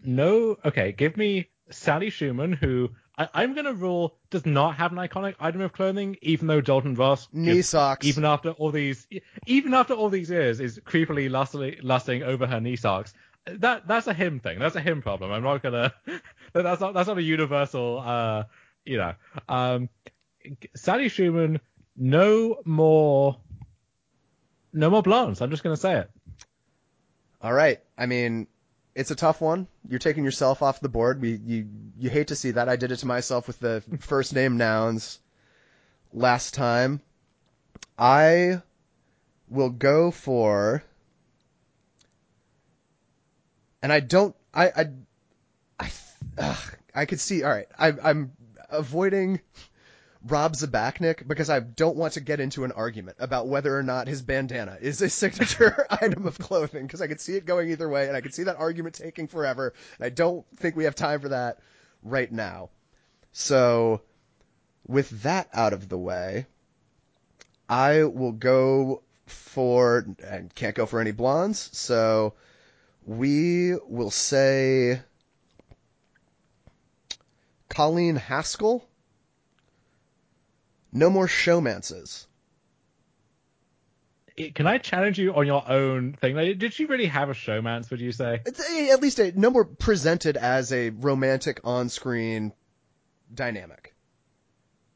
no. Okay. Give me Sally Schumann, who I, am gonna rule does not have an iconic item of clothing, even though Dalton Ross knee socks, even after all these, even after all these years, is creepily lusting, lusting over her knee socks. That that's a him thing. That's a him problem. I'm not gonna. [LAUGHS] that's not that's not a universal. Uh, you know. Um, Sally Schumann, no more no more blondes. I'm just going to say it. All right. I mean, it's a tough one. You're taking yourself off the board. We, you you hate to see that. I did it to myself with the [LAUGHS] first name nouns last time. I will go for, and I don't. I I I, ugh, I could see. All right. I, I'm avoiding Rob Zbacnik because I don't want to get into an argument about whether or not his bandana is a [LAUGHS] signature item of clothing because I could see it going either way and I could see that argument taking forever and I don't think we have time for that right now. So with that out of the way, I will go for and can't go for any blondes, so we will say Colleen Haskell no more showmances. Can I challenge you on your own thing? Like, did she really have a showmance? Would you say? It's a, at least a, no more presented as a romantic on-screen dynamic.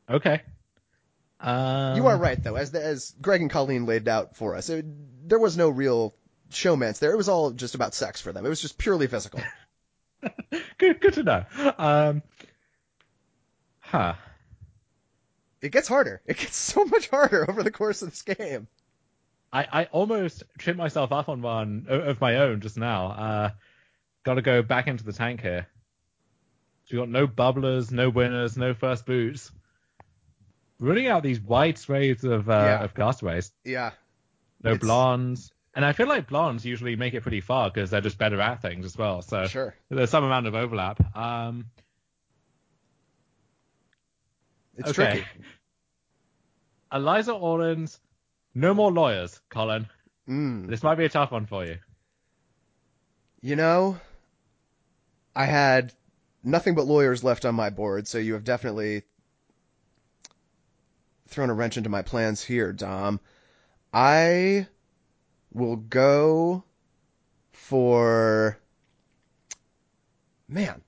Okay. Um... You are right, though. As the, as Greg and Colleen laid out for us, it, there was no real showmance there. It was all just about sex for them. It was just purely physical. [LAUGHS] good, good to know. Um, huh it gets harder. [LAUGHS] It gets so much harder over the course of this game. I, I almost tripped myself up on one of my own just now. Uh, Got to go back into the tank here. So we got no bubblers, no winners, no first boots. Running out these wide swathes of uh, yeah. of castaways. Yeah. No it's... blondes. And I feel like blondes usually make it pretty far because they're just better at things as well. So sure. there's some amount of overlap. Um, it's okay. tricky. Eliza Orlins, no more lawyers, Colin. Mm. This might be a tough one for you. You know, I had nothing but lawyers left on my board, so you have definitely thrown a wrench into my plans here, Dom. I will go for. Man,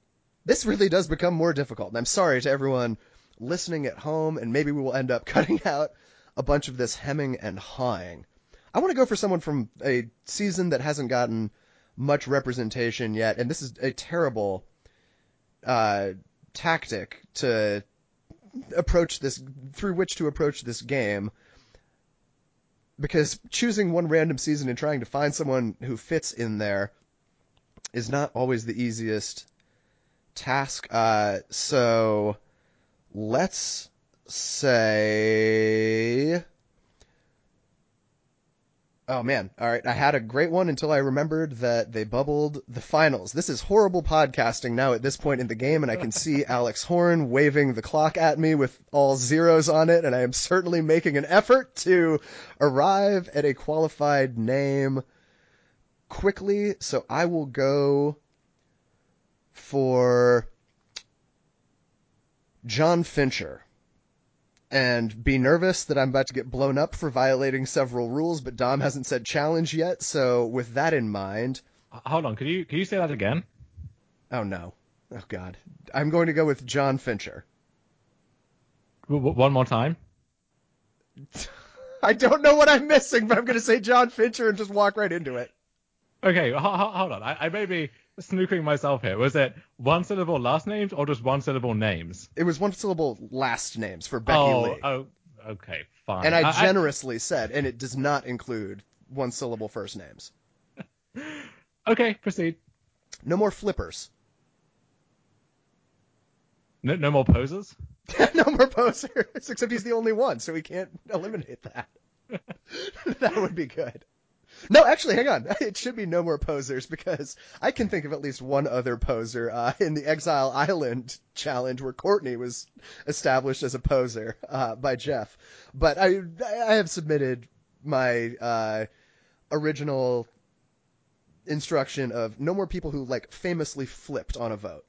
this really does become more difficult. And I'm sorry to everyone listening at home, and maybe we will end up [LAUGHS] cutting out a bunch of this hemming and hawing. I want to go for someone from a season that hasn't gotten much representation yet, and this is a terrible uh, tactic to approach this through which to approach this game because choosing one random season and trying to find someone who fits in there is not always the easiest task. Uh, so let's say Oh man. All right. I had a great one until I remembered that they bubbled the finals. This is horrible podcasting now at this point in the game, and I can see [LAUGHS] Alex Horne waving the clock at me with all zeros on it, and I am certainly making an effort to arrive at a qualified name quickly. So I will go for John Fincher and be nervous that I'm about to get blown up for violating several rules, but Dom hasn't said challenge yet, so with that in mind. Hold on, can you can you say that again? Oh no. Oh god. I'm going to go with John Fincher. One more time? [LAUGHS] I don't know what I'm missing, but I'm going to say John Fincher and just walk right into it. Okay, hold on. I, I may be snookering myself here. Was it one syllable last names or just one syllable names? It was one syllable last names for Becky oh, Lee. Oh, okay, fine. And I generously I, said, and it does not include one syllable first names. [LAUGHS] Okay, proceed. No more flippers. No, no more posers. [LAUGHS] no more posers, [LAUGHS] except he's the only one, so we can't eliminate that. that would be good. No, actually, hang on. [LAUGHS] It should be no more posers because I can think of at least one other poser uh, in the Exile Island challenge where Courtney was established as a poser uh, by Jeff. But I I have submitted my uh, original instruction of no more people who like famously flipped on a vote.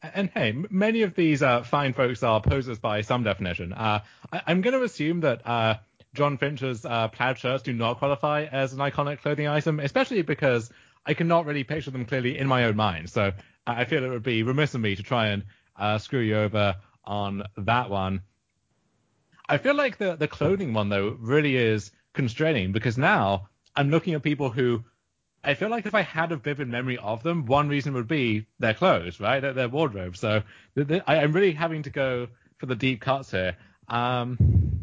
And hey, many of these uh, fine folks are posers by some definition. Uh, I- am going to assume that uh, John Finch's uh, plaid shirts do not qualify as an iconic clothing item, especially because I cannot really picture them clearly in my own mind. So I feel it would be remiss of me to try and uh, screw you over on that one. I feel like the the clothing one though really is constraining because now I'm looking at people who I feel like if I had a vivid memory of them, one reason would be their clothes, right? Their, their wardrobe. So I, am really having to go for the deep cuts here. Um,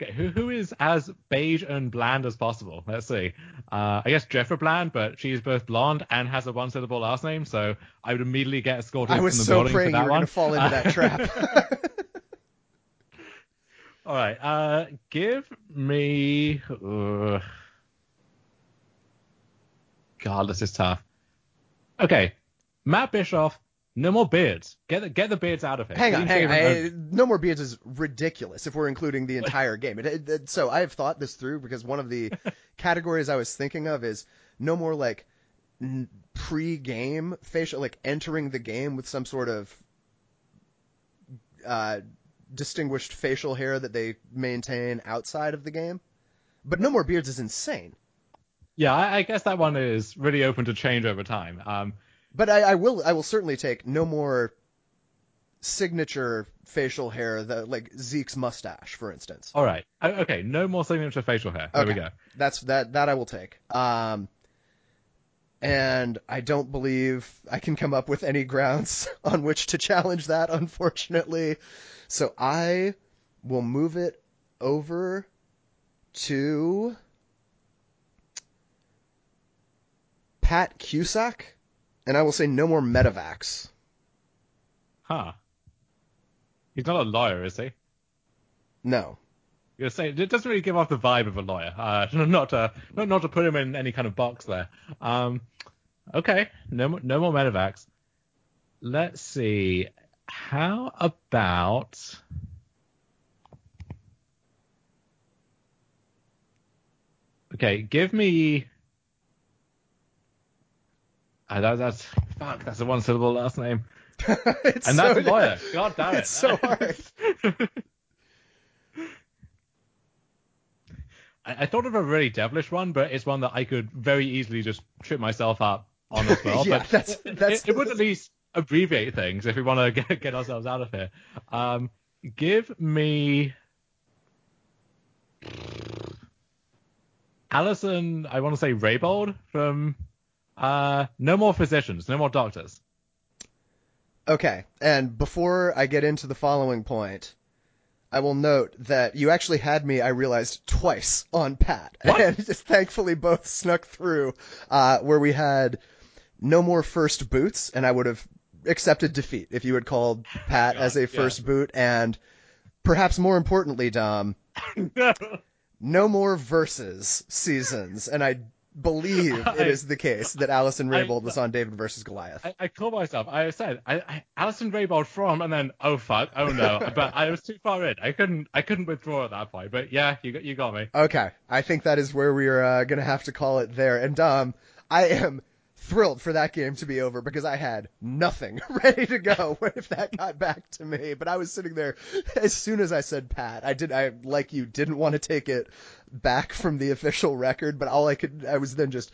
okay, who who is as beige and bland as possible? Let's see. Uh, I guess Jefra Bland, but she's both blonde and has a one syllable last name, so I would immediately get escorted I was from the so building praying for that you were one. going to fall into that [LAUGHS] trap. [LAUGHS] All right. Uh, give me. Uh, God, this is tough. Okay, Matt Bischoff. No more beards. Get the get the beards out of here. hang on, hang on. I, no more beards is ridiculous if we're including the entire game. It, it, it- so I have thought this through because one of the [LAUGHS] categories I was thinking of is no more like n- pre-game facial, like entering the game with some sort of uh, distinguished facial hair that they maintain outside of the game. But no more beards is insane. yeah, I, I guess that one is really open to change over time. Um, But I, I will I will certainly take no more signature facial hair, the, like Zeke's mustache, for instance. all right. Okay, no more signature facial hair. There we go. That's that that I will take. Um, and I don't believe I can come up with any grounds [LAUGHS] on which to challenge that, unfortunately. So I will move it over to Pat Cusack, and I will say no more Medivacs. Huh. He's not a lawyer, is he? No. You're saying it doesn't really give off the vibe of a lawyer. Uh, [LAUGHS] not to not, not to put him in any kind of box there. Um, okay, no no more Medivacs. Let's see. How about okay? Give me. Uh, that, that's fuck. That's a one syllable last name, [LAUGHS] and that's so, a lawyer. God damn it! It's so hard. [LAUGHS] I, I thought of a really devilish one, but it's one that I could very easily just trip myself up on as well. [LAUGHS] Yeah, but that's- it- that's- it, would at least abbreviate things if we want to get, get ourselves out of here. Um, give me Alison. I want to say Raybould from uh, No More Physicians, No More Doctors. Okay, and before I get into the following point, I will note that you actually had me, I realized, twice on Pat. What? [LAUGHS] And just thankfully both snuck through, uh, where we had no more first boots, and I would have accepted defeat if you had called Pat God, as a yeah. first boot, and perhaps more importantly, Dom, [LAUGHS] no more versus seasons, and I believe it I- is the case that Alison I- Raybould was on David versus Goliath. I, I caught myself. I said, I, I, Alison Raybould from, and then, oh fuck, oh no. [LAUGHS] but I was too far in. I couldn't, I couldn't withdraw at that point. But yeah, you got, you got me. Okay, I think that is where we are uh, going to have to call it there. And Dom, I am thrilled for that game to be over because I had nothing [LAUGHS] ready to go What [LAUGHS] if that got back to me. But I was sitting there as soon as I said Pat. I did, I like you didn't want to take it back from the [LAUGHS] official record, but all I could, I was then just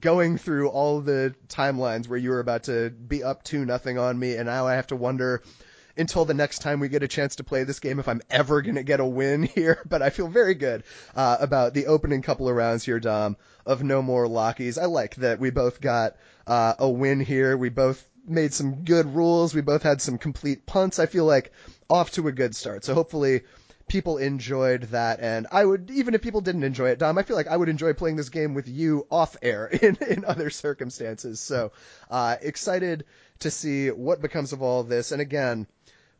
going through all the timelines where you were about to be up to nothing on me, and now I have to wonder until the next time we get a chance to play this game if I'm ever going to get a win [LAUGHS] here. But I feel very good uh, about the opening couple of rounds here, Dom, of No More Lockys. I like that we both got uh, a win here. We both made some good rules. We both had some complete punts. I feel like off to a good start. So hopefully people enjoyed that, and I would even if people didn't enjoy it, Dom, I feel like I would enjoy playing this game with you off air [LAUGHS] in in other circumstances. So uh, excited to see what becomes of all this, and again.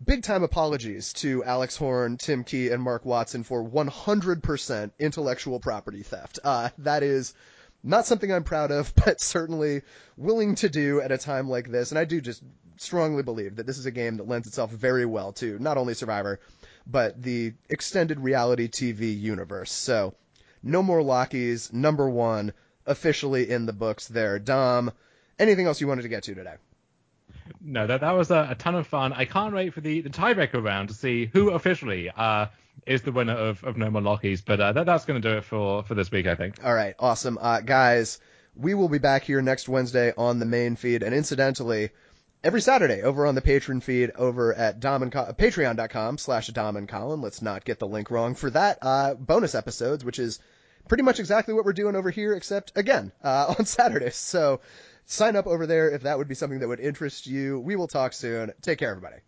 Big time apologies to Alex Horne, Tim Key, and Mark Watson for 100% intellectual property theft. Uh, that is not something I'm proud of, [LAUGHS] but certainly willing to do at a time like this. And I do just strongly believe that this is a game that lends itself very well to not only Survivor, but the extended reality TV universe. So, no more Lockys, number one, officially in the books there. Dom, anything else you wanted to get to today? No, that that was a, a ton of fun. I can't wait for the, the tiebreaker round to see who officially uh, is the winner of, of No More Lockys. But uh, that, that's going to do it for, for this week, I think. All right, awesome. Uh, guys, we will be back here next Wednesday on the main feed. And incidentally, every Saturday over on the Patreon feed over at Dom and Co- patreon.com slash Dom and Colin. Let's not get the link wrong for that. Uh, bonus episodes, which is pretty much exactly what we're doing over here, except again, uh, [LAUGHS] on Saturdays. So sign up over there if that would be something that would interest you. We will talk soon. Take care, everybody.